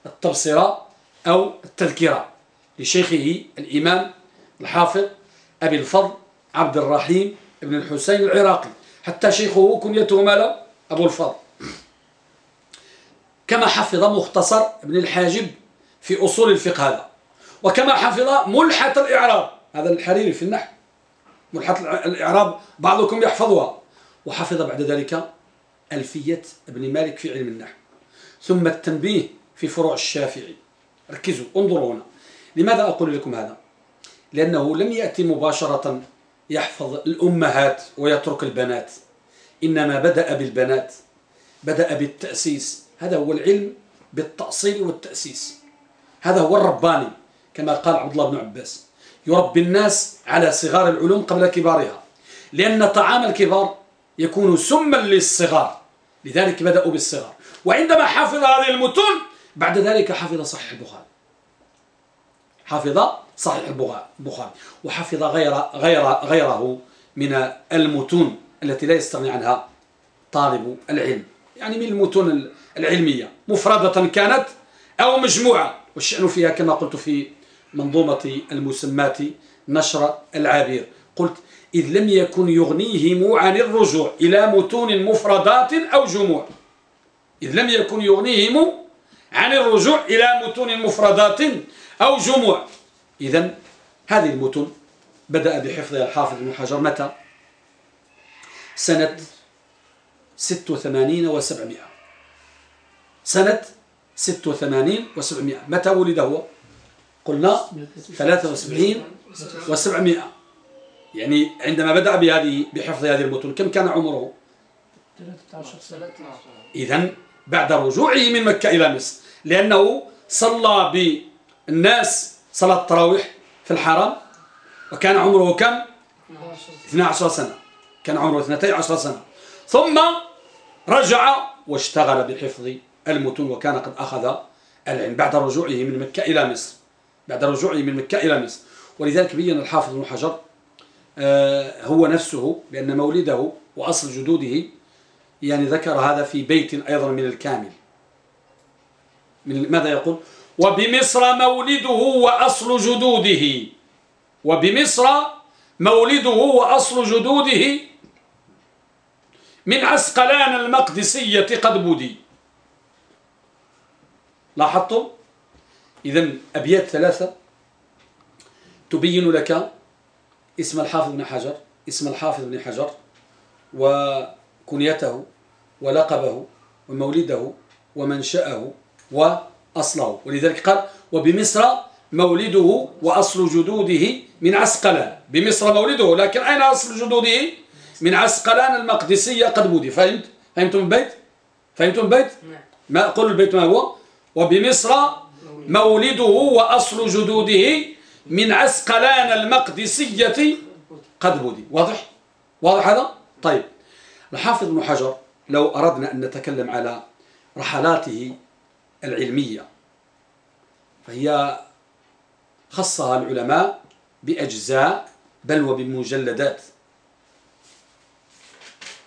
Speaker 1: بالتبصرة أو التذكرة لشيخه الإمام الحافظ أبي الفضل عبد الرحيم بن الحسين العراقي. حتى شيخه كنيته مالا أبو الفضل كما حفظ مختصر ابن الحاجب في أصول الفقه هذا. وكما حفظ ملحة الإعراب. هذا الحريري في النحو. ملحة الإعراب بعضكم يحفظها. وحفظ بعد ذلك ألفية ابن مالك في علم النحو. ثم التنبيه في فروع الشافعي. ركزوا انظروا هنا. لماذا أقول لكم هذا؟ لأنه لم يأتي مباشرة يحفظ الأمهات ويترك البنات. إنما بدأ بالبنات بدأ بالتأسيس. هذا هو العلم بالتأصيل والتأسيس. هذا هو الرباني كما قال عبد الله بن عباس. يربي الناس على صغار العلوم قبل كبارها لأن طعام الكبار يكون سما للصغار. لذلك بدأوا بالصغار. وعندما حفظ هذه المتون بعد ذلك حفظ صحيح البخاري. حفظ صحيح البخاري وحفظ غير غير غيره من المتون التي لا يستغني عنها طالب العلم. يعني من المتون العلمية. مفردة كانت أو مجموعة. والشأن فيها كما قلت في منظومة المسمات نشر العابير. قلت إذ لم يكن يغنيهم عن الرجوع إلى متون مفردات أو جموع. إذ لم يكن يغنيهم عن الرجوع إلى متون مفردات أو جموع. إذا هذه المتون بدأ بحفظها الحافظ ابن حجر متى؟ سنة ست وثمانين وسبعمائة. سنة ست وثمانين وسبعمائة. متى ولد هو؟ قلنا ثلاثة وسبعين وسبعمائة. يعني عندما بدأ بهذه بحفظ هذه المتون كم كان عمره؟ 13 سنة. إذن بعد رجوعه من مكة إلى مصر لأنه صلى بالناس صلاة التراويح في الحرم وكان عمره كم؟ 12 سنة. كان عمره 12 سنة. ثم رجع واشتغل بحفظ المتون وكان قد أخذ العلم بعد رجوعه من مكة إلى مصر. بعد رجوعه من مكة إلى مصر. ولذلك بين الحافظ بن حجر آه، هو نفسه بأن مولده وأصل جدوده يعني ذكر هذا في بيت أيضا من الكامل. من ماذا يقول؟ وبمصر مولده وأصل جدوده. وبمصر مولده وأصل جدوده من عسقلان المقدسية قد بدي لاحظتم؟ إذا أبيات ثلاثة. تبين لك اسم الحافظ بن حجر اسم الحافظ بن حجر وكنيته ولقبه ومولده ومنشأه وأصله ولذلك قال وبمصر مولده وأصل جدوده من عسقلان بمصر مولده لكن أين أصل جدوده؟ من عسقلان المقدسية قد بودي. فهمت؟ فهمتم البيت؟ فهمتم البيت؟ نعم. ما أقول البيت ما هو؟ وبمصر مولده وأصل جدوده من عسقلان المقدسية قد بودي. واضح؟ واضح هذا؟ طيب. الحافظ ابن حجر لو أردنا أن نتكلم على رحلاته العلمية. فهي خصها العلماء بأجزاء بل وبمجلدات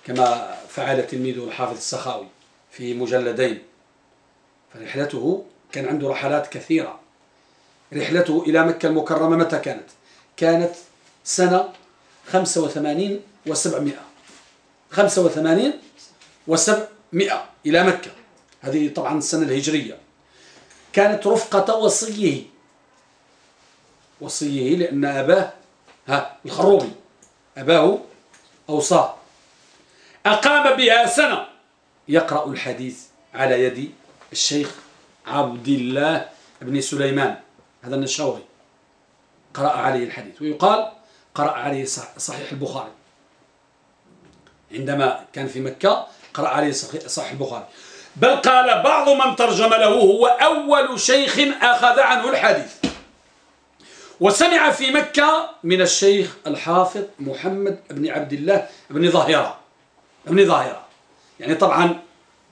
Speaker 1: كما فعل تلميذه الحافظ السخاوي في مجلدين. فرحلته كان عنده رحلات كثيرة. رحلته إلى مكة المكرمة متى كانت؟ كانت سنة 85 و700 85 و700 إلى مكة. هذه طبعا السنة الهجرية. كانت رفقة وصيه. وصيه لأن أباه ها الخروبي. أباه أوصاه. أقام بها سنة. يقرأ الحديث على يد الشيخ عبد الله بن سليمان. هذا النشاوري قرأ عليه الحديث. ويقال قرأ عليه صحيح البخاري. عندما كان في مكة قرأ عليه صحيح البخاري. بل قال بعض من ترجم له هو أول شيخ أخذ عنه الحديث. وسمع في مكة من الشيخ الحافظ محمد بن عبد الله بن ظاهرة. بن ظاهرة. يعني طبعا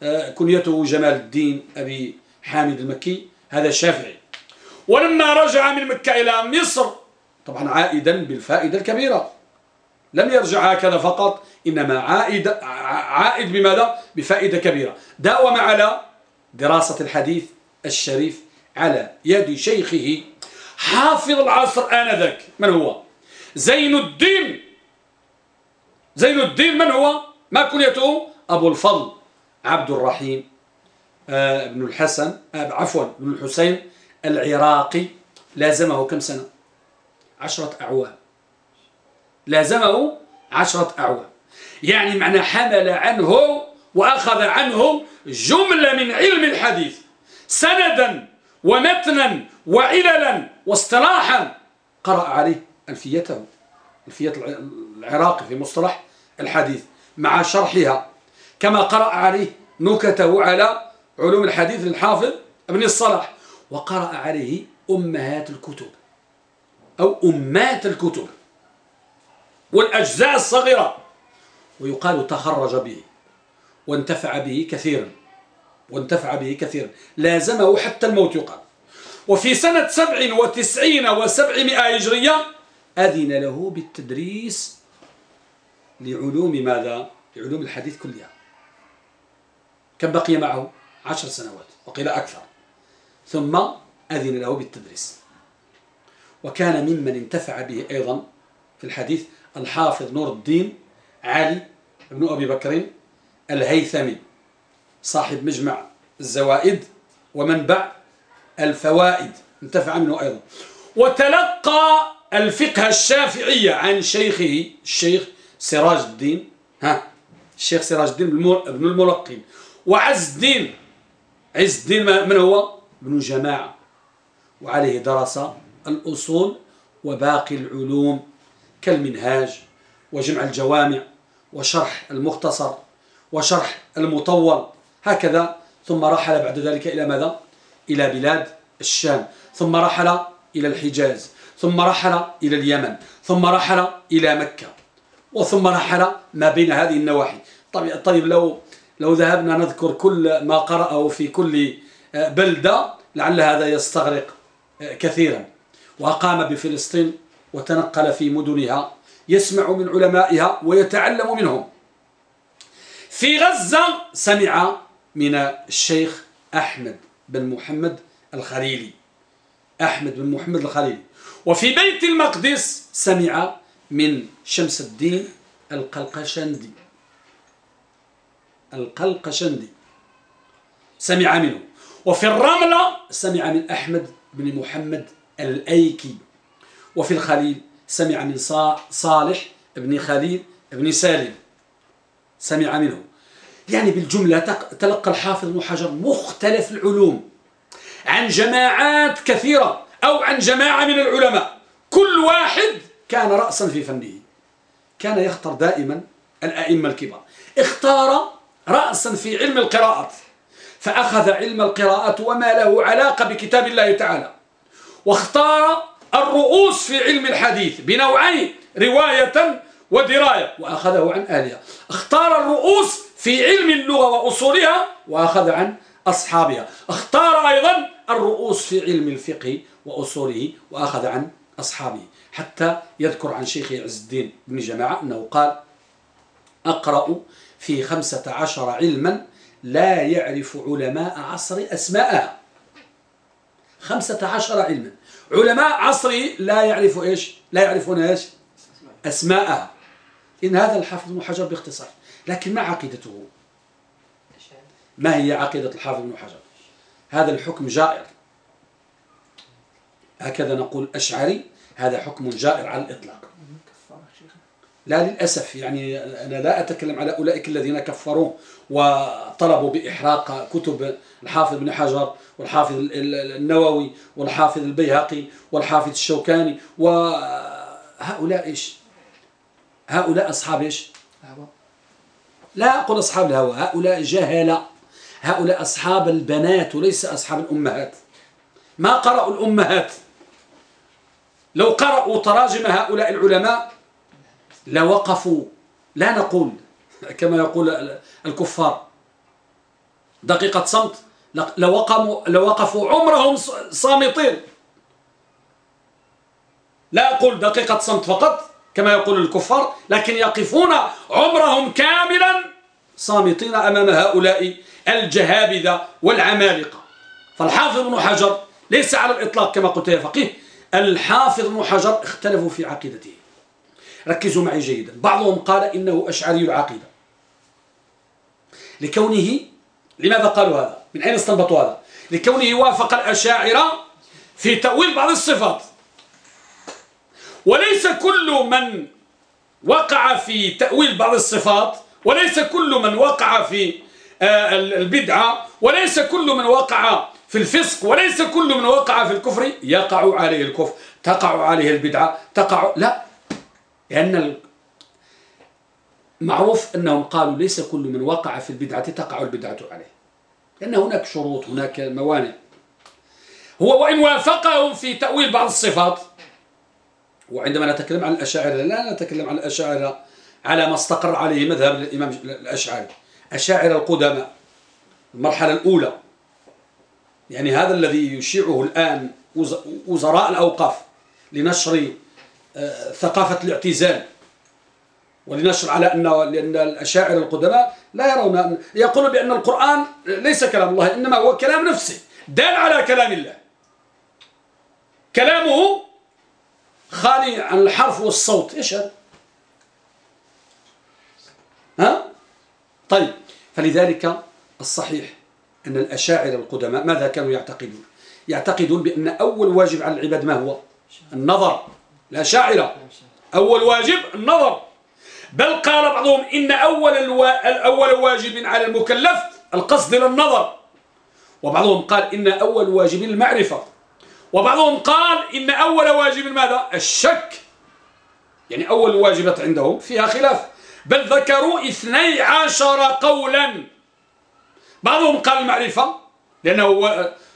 Speaker 1: آه، كنيته جمال الدين أبي حامد المكي هذا الشافعي ولما رجع من مكة إلى مصر طبعا عائدا بالفائدة الكبيرة. لم يرجع هكذا فقط إنما عائد, عائد بماذا؟ بفائدة كبيرة داوم على دراسة الحديث الشريف على يد شيخه حافظ العصر آنذاك من هو؟ زين الدين زين الدين من هو؟ ما كنيته؟ أبو الفضل عبد الرحيم آه بن الحسن آه عفوا بن الحسين العراقي لازمه كم سنة عشرة أعوام لازمه عشرة أعوام. يعني معنى حمل عنه وأخذ عنه جملة من علم الحديث. سندا ومتنا وعللا واصطلاحا. قرأ عليه ألفيته ألفية العراقي في مصطلح الحديث مع شرحها. كما قرأ عليه نكته على علوم الحديث للحافظ ابن الصلاح. وقرأ عليه أمهات الكتب أو أمات الكتب. والأجزاء الصغيرة. ويقال تخرج به وانتفع به كثيرا. وانتفع به كثيرا. لازمه حتى الموت يقال. وفي سنة سبع وتسعين وسبعمائة هجرية أذن له بالتدريس لعلوم ماذا؟ لعلوم الحديث كلها. كم بقي معه؟ عشر سنوات وقيل أكثر. ثم أذن له بالتدريس. وكان ممن انتفع به أيضا في الحديث الحافظ نور الدين علي بن أبي بكر الهيثمي صاحب مجمع الزوائد ومنبع الفوائد انتفع منه أيضا. وتلقى الفقه الشافعي عن شيخه الشيخ سراج الدين ها الشيخ سراج الدين بن الملقن. وعز الدين عز الدين من هو؟ ابن جماعة. وعليه درس الأصول وباقي العلوم. كالمنهاج وجمع الجوامع وشرح المختصر وشرح المطول. هكذا ثم رحل بعد ذلك إلى ماذا؟ إلى بلاد الشام. ثم رحل إلى الحجاز. ثم رحل إلى اليمن. ثم رحل إلى مكة. وثم رحل ما بين هذه النواحي. طيب, طيب لو لو ذهبنا نذكر كل ما قرأه في كل آه، بلدة لعل هذا يستغرق آه، كثيرا. وأقام بفلسطين وتنقل في مدنها يسمع من علمائها ويتعلم منهم. في غزة سمع من الشيخ أحمد بن محمد الخليلي. أحمد بن محمد الخليلي. وفي بيت المقدس سمع من شمس الدين القلقشندي. القلقشندي. سمع منه. وفي الرملة سمع من أحمد بن محمد الأيكي. وفي الخليل. سمع من صالح بن خليل بن سالم. سمع منه. يعني بالجملة تلقى الحافظ بن حجر مختلف العلوم. عن جماعات كثيرة أو عن جماعة من العلماء. كل واحد كان رأسا في فنه. كان يختار دائما الأئمة الكبار. اختار رأسا في علم القراءة. فأخذ علم القراءة وما له علاقة بكتاب الله تعالى. واختار الرؤوس في علم الحديث بنوعين رواية ودراية. وأخذه عن آلهة. اختار الرؤوس في علم اللغة وأصولها وأخذ عن أصحابها. اختار أيضا الرؤوس في علم الفقه وأصوله وأخذ عن أصحابه. حتى يذكر عن شيخ عز الدين بن جماعة أنه قال أقرأ في خمسة عشر علما لا يعرف علماء عصر أسماءها. خمسة عشر علما. علماء عصري لا يعرفوا إيش؟ لا يعرفون إيش؟ أسماءها إن هذا الحافظ ابن حجر باختصار. لكن ما عقيدته؟ ما هي عقيدة الحافظ ابن حجر؟ هذا الحكم جائر. هكذا نقول أشعري هذا حكم جائر على الإطلاق. لا للأسف. يعني أنا لا أتكلم على أولئك الذين كفروا. وطلبوا بإحراق كتب الحافظ بن حجر والحافظ النووي والحافظ البيهقي والحافظ الشوكاني وهؤلاء إيش؟ هؤلاء أصحاب إيش؟ لا أقول أصحاب الهوى هؤلاء جهلة هؤلاء أصحاب البنات وليس أصحاب الأمهات. ما قرأوا الأمهات؟ لو قرأوا تراجم هؤلاء العلماء لوقفوا. لا نقول. كما يقول الكفار. دقيقة صمت. لوقفوا عمرهم صامتين. لا أقول دقيقة صمت فقط كما يقول الكفار لكن يقفون عمرهم كاملا صامتين أمام هؤلاء الجهابذة والعمالقة. فالحافظ ابن حجر ليس على الإطلاق كما قلت يا فقيه. الحافظ ابن حجر اختلفوا في عقيدته. ركزوا معي جيدا. بعضهم قال إنه أشعري العقيدة. لكونه لماذا قالوا هذا؟ من أين استنبطوا هذا؟ لكونه وافق الأشاعرة في تأويل بعض الصفات. وليس كل من وقع في تأويل بعض الصفات وليس كل من وقع في آه، البدعة وليس كل من وقع في الفسق وليس كل من وقع في الكفر يقع عليه الكفر تقع عليه البدعة تقع لا. لأن معروف أنهم قالوا ليس كل من وقع في البدعة تقع البدعة عليه. لأن هناك شروط هناك موانع. هو وإن وافقهم في تأويل بعض الصفات وعندما نتكلم عن الأشاعرة لا نتكلم عن الأشاعرة على ما استقر عليه مذهب الإمام الأشعري. أشاعرة القدماء المرحلة الأولى. يعني هذا الذي يشيعه الآن وزراء الأوقاف لنشر آه، ثقافة الاعتزال. ولنشر على أن لأن الأشاعر القدماء لا يرون يقولون بأن القرآن ليس كلام الله إنما هو كلام نفسه دال على كلام الله. كلامه خالي عن الحرف والصوت. إيش هذا ها؟ طيب فلذلك الصحيح أن الأشاعر القدماء ماذا كانوا يعتقدون؟ يعتقدون بأن أول واجب على العباد ما هو؟ النظر. الأشاعرة أول واجب النظر. بل قال بعضهم إن أول, الأول واجب على المكلف القصد إلى النظر. وبعضهم قال إن أول واجب المعرفة. وبعضهم قال إن أول واجب ماذا؟ الشك. يعني أول واجبات عندهم فيها خلاف. بل ذكروا اثني عشر قولا. بعضهم قال المعرفة لأنه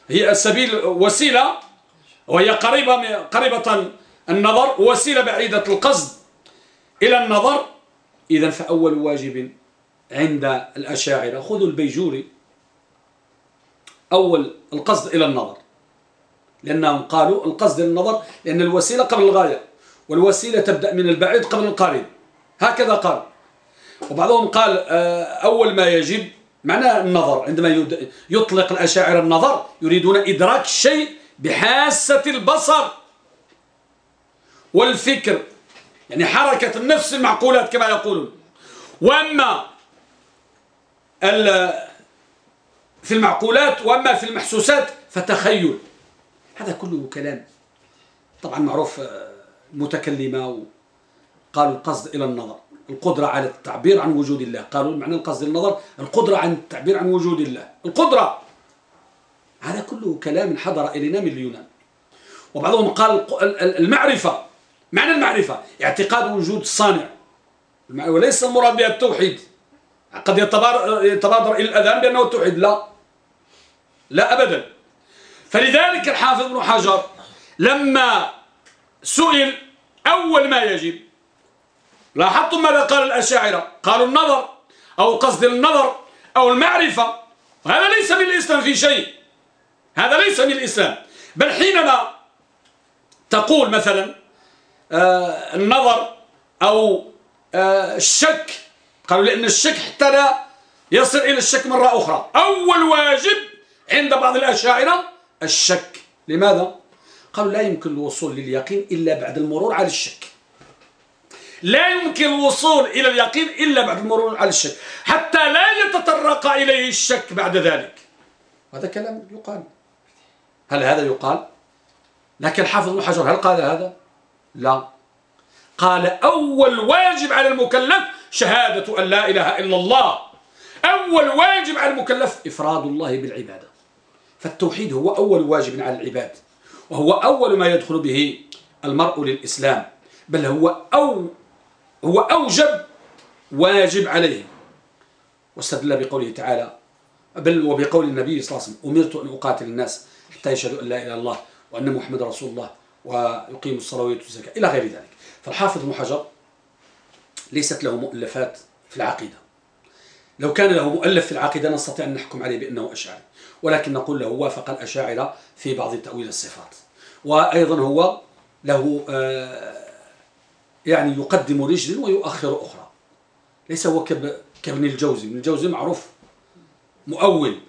Speaker 1: هي السبيل وسيلة. وهي قريبة قريبة النظر وسيلة بعيدة القصد إلى النظر. إذا فأول واجب عند الأشاعرة خذوا البيجوري. أول القصد إلى النظر. لأنهم قالوا القصد إلى النظر لأن الوسيلة قبل الغاية والوسيلة تبدأ من البعيد قبل القريب. هكذا قال. وبعضهم قال آه، أول ما يجب معنى النظر. عندما يطلق الأشاعر النظر يريدون إدراك الشيء بحاسة البصر والفكر. يعني حركة النفس المعقولات كما يقولون. وأما في المعقولات وأما في المحسوسات فتخيل. هذا كله كلام. طبعا معروف آه، متكلمة قالوا القصد إلى النظر القدرة على التعبير عن وجود الله. قالوا معنى القصد النظر القدرة عن التعبير عن وجود الله. القدرة! هذا كله كلام حضر إلينا من اليونان. وبعضهم قال المعرفة. معنى المعرفة اعتقاد وجود الصانع وليس المراد بها التوحيد. قد يتبادر إلى الأذان بأنه التوحيد لا. لا أبدا. فلذلك الحافظ ابن حجر لما سئل أول ما يجب لاحظتم ماذا قال الأشاعرة؟ قالوا النظر أو قصد النظر أو المعرفة. هذا ليس من الإسلام في شيء. هذا ليس من الإسلام. بل حينما تقول مثلا النظر أو آه الشك. قالوا لأن الشك حتى لا يصل إلى الشك مرة أخرى. أول واجب عند بعض الأشاعرة الشك. لماذا؟ قالوا لا يمكن الوصول لليقين إلا بعد المرور على الشك. لا يمكن الوصول إلى اليقين إلا بعد المرور على الشك. حتى لا يتطرق إليه الشك بعد ذلك. هذا كلام يقال. هل هذا يقال؟ لكن حافظ ابن حجر هل قال هذا؟ لا. قال أول واجب على المكلف شهادة أن لا إله إلا الله. أول واجب على المكلف إفراد الله بالعبادة. فالتوحيد هو أول واجب على العباد وهو أول ما يدخل به المرء للإسلام بل هو أو هو أوجب واجب عليه. واستدل بقوله تعالى بل وبقول النبي صلى الله عليه وسلم أمرت أن أقاتل الناس حتى يشهدوا أن لا إله إلا الله وأن محمد رسول الله. ويقيموا الصلاة ويؤتوا الزكاة إلى غير ذلك. فالحافظ ابن حجر ليست له مؤلفات في العقيدة. لو كان له مؤلف في العقيدة نستطيع أن نحكم عليه بأنه أشعري ولكن نقول له وافق الأشاعرة في بعض تأويل الصفات. وأيضا هو له آه، يعني يقدم رجل ويؤخر أخرى. ليس هو كابن الجوزي. ابن الجوزي معروف مؤول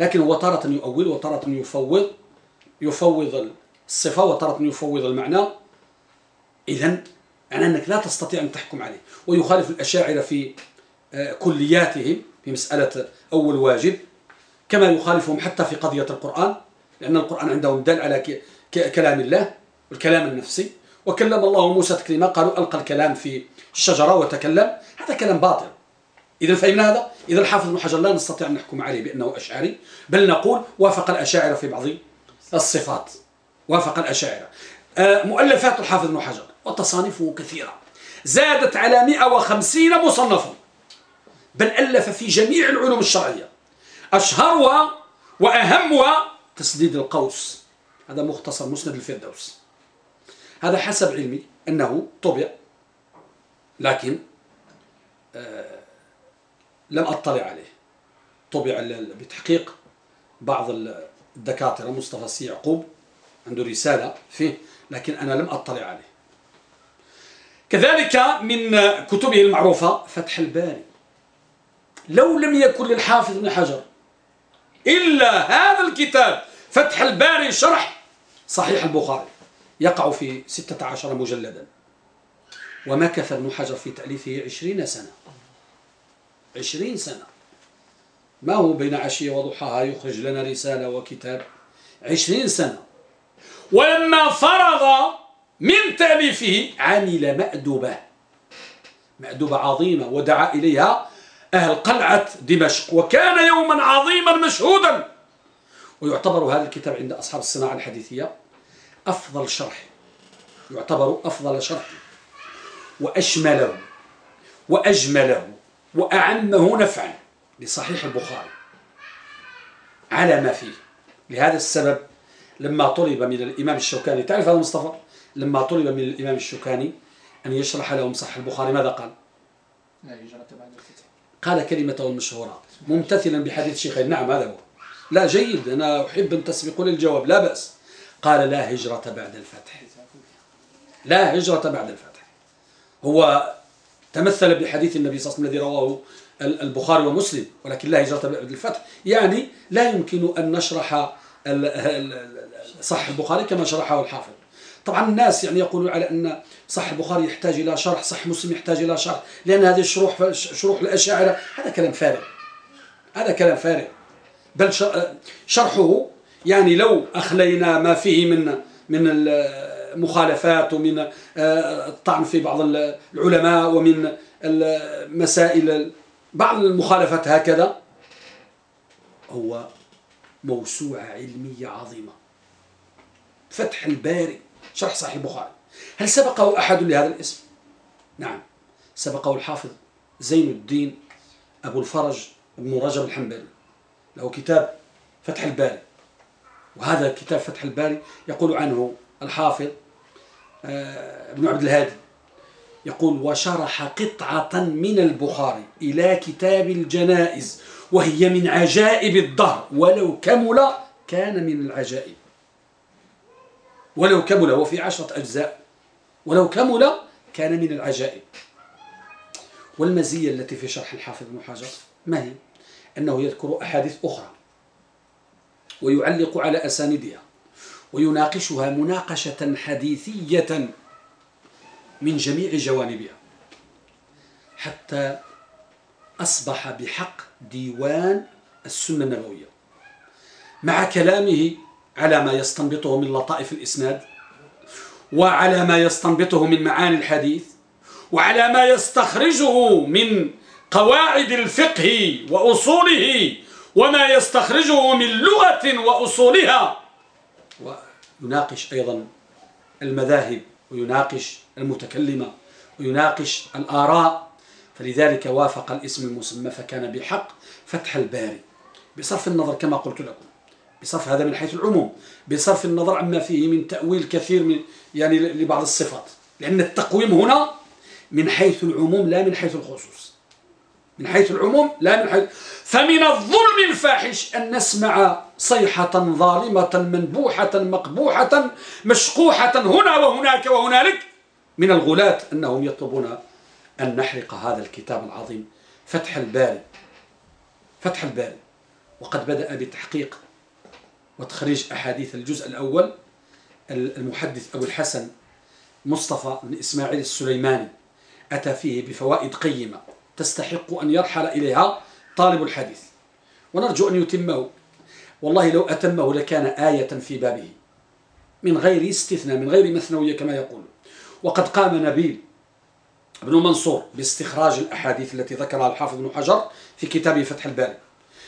Speaker 1: لكن هو تارة يؤول وتارة يفوض يفوض الصفة وتارة يفوض المعنى. إذا يعني أنك لا تستطيع أن تحكم عليه. ويخالف الأشاعرة في آه، كلياتهم في مسألة أول واجب كما يخالفهم حتى في قضية القرآن لأن القرآن عندهم دال على كلام الله والكلام النفسي. وكلم الله موسى تكليما قالوا ألقى الكلام في الشجرة وتكلم. هذا كلام باطل. إذا فهمنا هذا إذا الحافظ بن حجر لا نستطيع أن نحكم عليه بأنه أشعري بل نقول وافق الأشاعرة في بعض الصفات. وافق الأشاعرة. آه، مؤلفات الحافظ بن حجر وتصانيفه كثيرة. زادت على 150 مصنفا. بل ألف في جميع العلوم الشرعية. أشهرها وأهمها تسديد القوس. هذا مختصر مسند الفردوس. هذا حسب علمي أنه طبع لكن آه لم أطلع عليه. طبع بتحقيق بعض الدكاترة مصطفى سي يعقوب عنده رسالة فيه لكن أنا لم أطلع عليه. كذلك من كتبه المعروفة فتح الباري. لو لم يكن للحافظ ابن حجر إلا هذا الكتاب فتح الباري شرح صحيح البخاري يقع في ستة عشر مجلدا. ومكث ابن حجر في تأليفه عشرين سنة. عشرين سنة. ما هو بين عشية وضحاها يخرج لنا رسالة وكتاب؟ عشرين سنة. ولما فرغ من تأليفه عمل مأدبة مأدبة عظيمة ودعا إليها أهل قلعة دمشق وكان يوما عظيما مشهودا. ويعتبر هذا الكتاب عند أصحاب الصناعة الحديثية أفضل شرح يعتبر أفضل شرح. وأشمله وأجمله وأعمه نفعا لصحيح البخاري. على ما فيه لهذا السبب لما طلب من الإمام الشوكاني تعرف هذا مصطفى؟ لما طلب من الإمام الشوكاني أن يشرح لهم صح البخاري ماذا قال؟ لا هجرة بعد الفتح قال كلمته المشهورة ممتثلا بحديث شيخين نعم هذا هو. لا جيد. أنا أحب أن تسبقوا للجواب لا بأس. قال لا هجرة بعد الفتح. لا هجرة بعد الفتح. هو تمثل بحديث النبي صلى الله عليه وسلم الذي رواه البخاري ومسلم ولكن لا هجرة بعد الفتح. يعني لا يمكن أن نشرح صح البخاري كما شرحه الحافظ. طبعا الناس يعني يقولون على أن صح البخاري يحتاج إلى شرح صح مسلم يحتاج إلى شرح لأن هذه الشروح شروح الأشاعرة. هذا كلام فارغ. هذا كلام فارغ. بل شرحه يعني لو أخلينا ما فيه من من المخالفات ومن آه، الطعن في بعض العلماء ومن المسائل بعض المخالفات هكذا هو موسوعة علمية عظيمة. فتح الباري شرح صحيح البخاري. هل سبقه أحد لهذا الاسم؟ نعم. سبقه الحافظ زين الدين أبو الفرج ابن رجب الحنبلي. له كتاب فتح الباري. وهذا كتاب فتح الباري يقول عنه الحافظ آه، ابن عبد الهادي. يقول وشرح قطعة من البخاري إلى كتاب الجنائز وهي من عجائب الدهر ولو كمل كان من العجائب. ولو كمل هو في عشرة أجزاء. ولو كمل كان من العجائب. والمزية التي في شرح الحافظ بن حجر ما هي؟ أنه يذكر أحاديث أخرى ويعلق على أساندها ويناقشها مناقشة حديثية من جميع جوانبها. حتى أصبح بحق ديوان السنة النبوية. مع كلامه على ما يستنبطه من لطائف الإسناد وعلى ما يستنبطه من معاني الحديث وعلى ما يستخرجه من قواعد الفقه وأصوله وما يستخرجه من لغة وأصولها. ويناقش أيضا المذاهب ويناقش المتكلمة ويناقش الآراء. فلذلك وافق الاسم المسمى فكان بحق فتح الباري. بصرف النظر كما قلت لكم. بصرف هذا من حيث العموم بصرف النظر عما فيه من تأويل كثير من يعني لبعض الصفات. لأن التقويم هنا من حيث العموم لا من حيث الخصوص. من حيث العموم لا من حيث فمن الظلم الفاحش أن نسمع صيحة ظالمة منبوحة مقبوحة مشقوحة هنا وهناك وهنالك من الغلاة أنهم يطلبون أن نحرق هذا الكتاب العظيم. فتح الباري. فتح الباري. وقد بدأ بتحقيق وتخريج أحاديث الجزء الأول المحدث أبو الحسن مصطفى بن إسماعيل السليماني أتى فيه بفوائد قيمة تستحق أن يرحل إليها طالب الحديث. ونرجو أن يتمه. والله لو أتمه لكان آية في بابه. من غير استثناء من غير مثنوية كما يقول. وقد قام نبيل بن منصور باستخراج الأحاديث التي ذكرها الحافظ بن حجر في كتابه فتح الباري.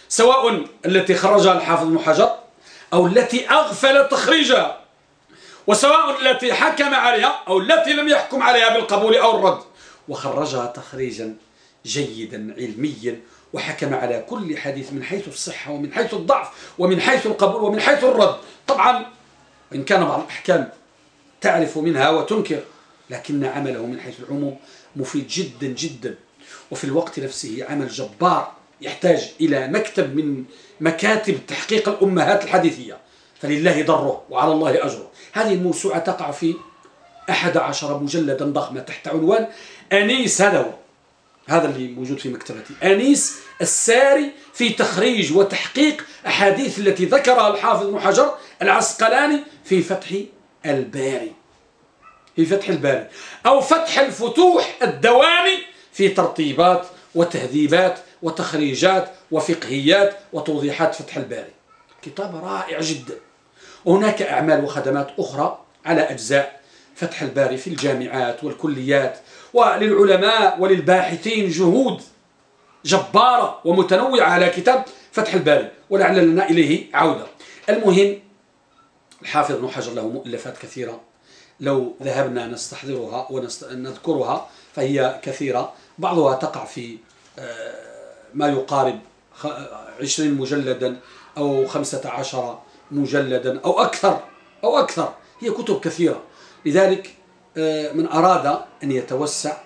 Speaker 1: سواء التي خرجها الحافظ بن حجر أو التي أغفل تخريجها وسواء التي حكم عليها أو التي لم يحكم عليها بالقبول أو الرد. وخرجها تخريجا جيدا علميا وحكم على كل حديث من حيث الصحة ومن حيث الضعف ومن حيث القبول ومن حيث الرد. طبعا وإن كان بعض الأحكام تعرف منها وتنكر لكن عمله من حيث العموم مفيد جدا جدا. وفي الوقت نفسه عمل جبار يحتاج إلى مكتب من مكاتب تحقيق الأمهات الحديثية. فلله ضره وعلى الله أجره. هذه الموسوعة تقع في أحد عشر مجلدا ضخمة تحت عنوان أنيس هذا هو. هذا اللي موجود في مكتبتي. أنيس الساري في تخريج وتحقيق أحاديث التي ذكرها الحافظ ابن حجر العسقلاني في فتح الباري. في فتح الباري. أو فتح الفتوح الدواني في ترتيبات وتهذيبات وتخريجات وفقهيات وتوضيحات فتح الباري. كتاب رائع جدا. وهناك أعمال وخدمات أخرى على أجزاء فتح الباري في الجامعات والكليات وللعلماء وللباحثين جهود جبارة ومتنوعة على كتاب فتح الباري ولعل لنا إليه عودة. المهم الحافظ ابن حجر له مؤلفات كثيرة. لو ذهبنا نستحضرها ونذكرها فهي كثيرة. بعضها تقع في آه، ما يقارب عشرين مجلدا أو خمسة عشر مجلدا أو أكثر أو أكثر. هي كتب كثيرة. لذلك آه، من أراد أن يتوسع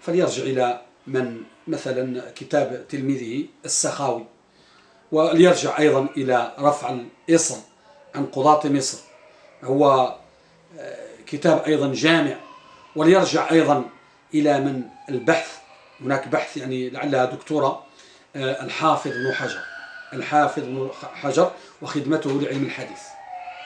Speaker 1: فليرجع إلى من؟ مثلا كتاب تلميذه السخاوي وليرجع أيضا إلى رفع الإصر عن قضاة مصر. هو آه، كتاب أيضا جامع وليرجع أيضا إلى من؟ البحث. هناك بحث يعني لعلها دكتورة. الحافظ بن حجر. الحافظ بن حجر وخدمته لعلم الحديث.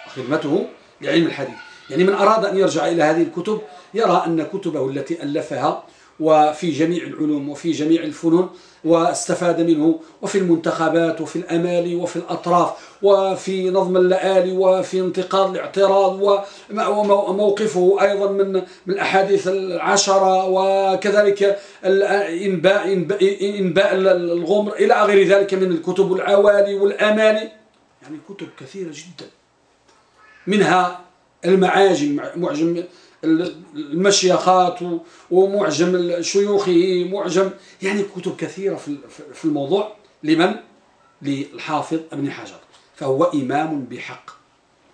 Speaker 1: وخدمته لعلم الحديث. يعني من أراد أن يرجع إلى هذه الكتب يرى أن كتبه التي ألفها وفي جميع العلوم وفي جميع الفنون واستفاد منه وفي المنتخبات وفي الأمالي وفي الأطراف وفي نظم اللآلي وفي انتقال الاعتراض وموقفه أيضا من الأحاديث العشرة وكذلك إنباء, إنباء الغمر إلى غير ذلك من الكتب العوالي والأمالي يعني كتب كثيرة جدا. منها المعاجم معجم المشيخات ومعجم شيوخه معجم يعني كتب كثيرة في الموضوع. لمن؟ للحافظ ابن حجر. فهو إمام بحق.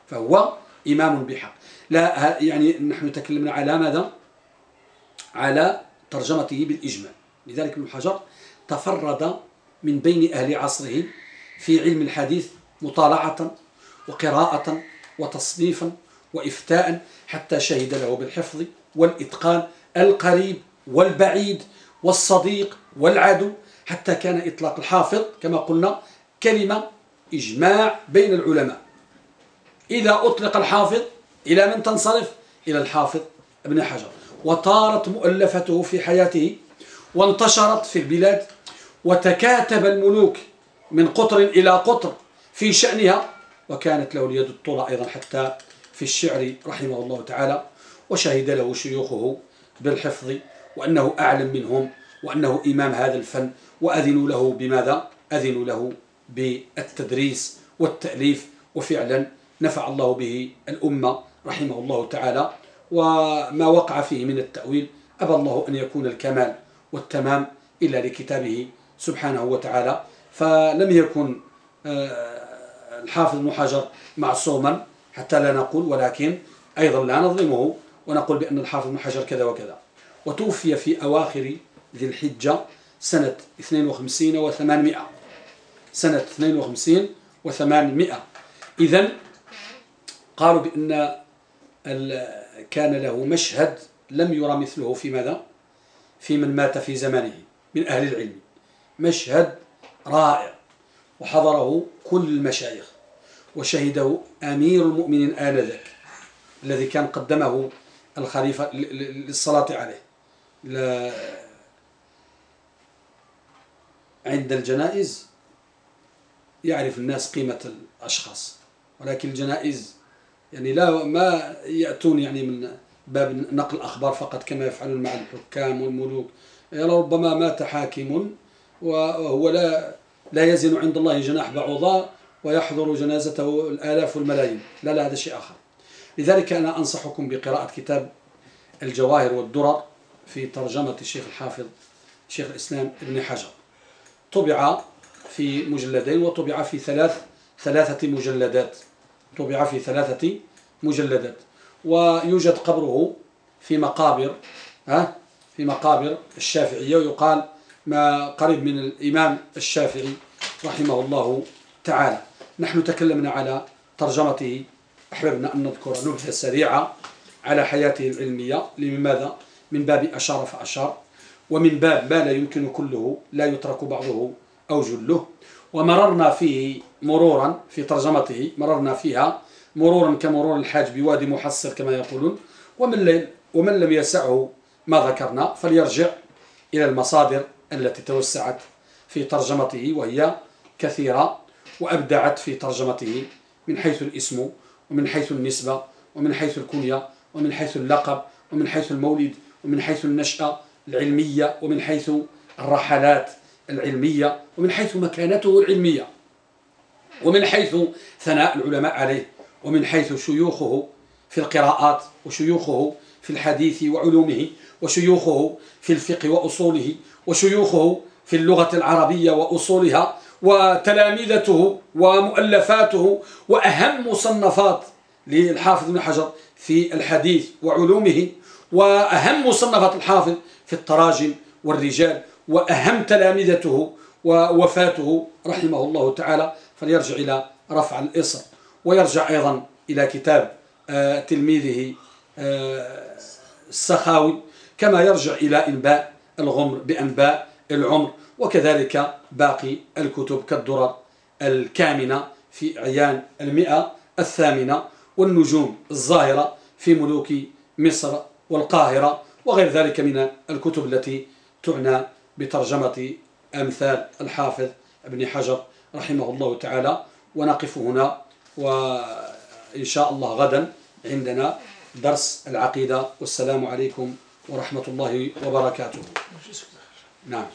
Speaker 1: فهو إمام بحق. لا يعني نحن تكلمنا على ماذا؟ على ترجمته بالإجمال لذلك ابن حجر تفرد من بين أهل عصره في علم الحديث مطالعة وقراءة وتصنيفا وإفتاء حتى شهد له بالحفظ والإتقان القريب والبعيد والصديق والعدو حتى كان إطلاق الحافظ كما قلنا كلمة إجماع بين العلماء. إذا أطلق الحافظ إلى من تنصرف؟ إلى الحافظ ابن حجر. وطارت مؤلفته في حياته وانتشرت في البلاد وتكاتب الملوك من قطر إلى قطر في شأنها وكانت له اليد الطولى أيضا حتى في الشعر رحمه الله تعالى وشهد له شيوخه بالحفظ وأنه أعلم منهم وأنه إمام هذا الفن وأذنوا له بماذا؟ أذنوا له بالتدريس والتأليف وفعلا نفع الله به الأمة رحمه الله تعالى وما وقع فيه من التأويل أبى الله أن يكون الكمال والتمام إلا لكتابه سبحانه وتعالى فلم يكن آه، الحافظ بن حجر معصوما حتى لا نقول ولكن أيضا لا نظلمه ونقول بأن الحافظ بن حجر كذا وكذا. وتوفي في أواخر ذي الحجة سنة 52 و800 سنة 52 و800 إذا قالوا بأن كان له مشهد لم يرى مثله في ماذا؟ في من مات في زمانه من أهل العلم. مشهد رائع. وحضره كل المشايخ. وشهده أمير المؤمنين آنذاك الذي كان قدمه الخليفة للصلاة عليه. عند الجنائز يعرف الناس قيمة الأشخاص ولكن الجنائز يعني لا ما يأتون يعني من باب نقل الأخبار فقط كما يفعلون مع الحكام والملوك. يعني ربما مات حاكم وهو لا لا يزن عند الله جناح بعوضاء ويحضر جنازته الآلاف والملايين لا لا هذا شيء آخر. لذلك أنا أنصحكم بقراءة كتاب الجواهر والدرر في ترجمة الشيخ الحافظ شيخ الإسلام ابن حجر. طبع في مجلدين وطبع في ثلاث ثلاثة مجلدات. طبع في ثلاثة مجلدات. ويوجد قبره في مقابر ها في مقابر الشافعية ويقال ما قريب من الإمام الشافعي رحمه الله تعالى. نحن تكلمنا على ترجمته أحببنا أن نذكر نبذة سريعة على حياته العلمية لماذا؟ من باب أشار فأشار ومن باب ما لا يمكن كله لا يترك بعضه أو جله. ومررنا فيه مرورا في ترجمته مررنا فيها مرورا كمرور الحاج بوادي محصر كما يقولون. ومن ومن لم يسعه ما ذكرنا. فليرجع إلى المصادر التي توسعت في ترجمته وهي كثيرة وأبدعت في ترجمته من حيث الاسم ومن حيث النسبة ومن حيث الكنية ومن حيث اللقب ومن حيث المولد ومن حيث النشأة العلمية ومن حيث الرحلات العلمية ومن حيث مكانته العلمية ومن حيث ثناء العلماء عليه ومن حيث شيوخه في القراءات وشيوخه في الحديث وعلومه وشيوخه في الفقه وأصوله وشيوخه في اللغة العربية وأصولها وتلامذته ومؤلفاته وأهم مصنفات للحافظ بن حجر في الحديث وعلومه وأهم مصنفات الحافظ في التراجم والرجال وأهم تلامذته ووفاته رحمه الله تعالى. فليرجع إلى رفع الإصر ويرجع أيضا إلى كتاب آه، تلميذه آه، السخاوي كما يرجع إلى إنباء الغمر بأنباء العمر. وكذلك باقي الكتب كالدرر الكامنة في عيان المئة الثامنة والنجوم الظاهرة في ملوك مصر والقاهرة وغير ذلك من الكتب التي تعنى بترجمة أمثال الحافظ ابن حجر رحمه الله تعالى. ونقف هنا وإن شاء الله غدا عندنا درس العقيدة. والسلام عليكم ورحمة الله وبركاته. نعم.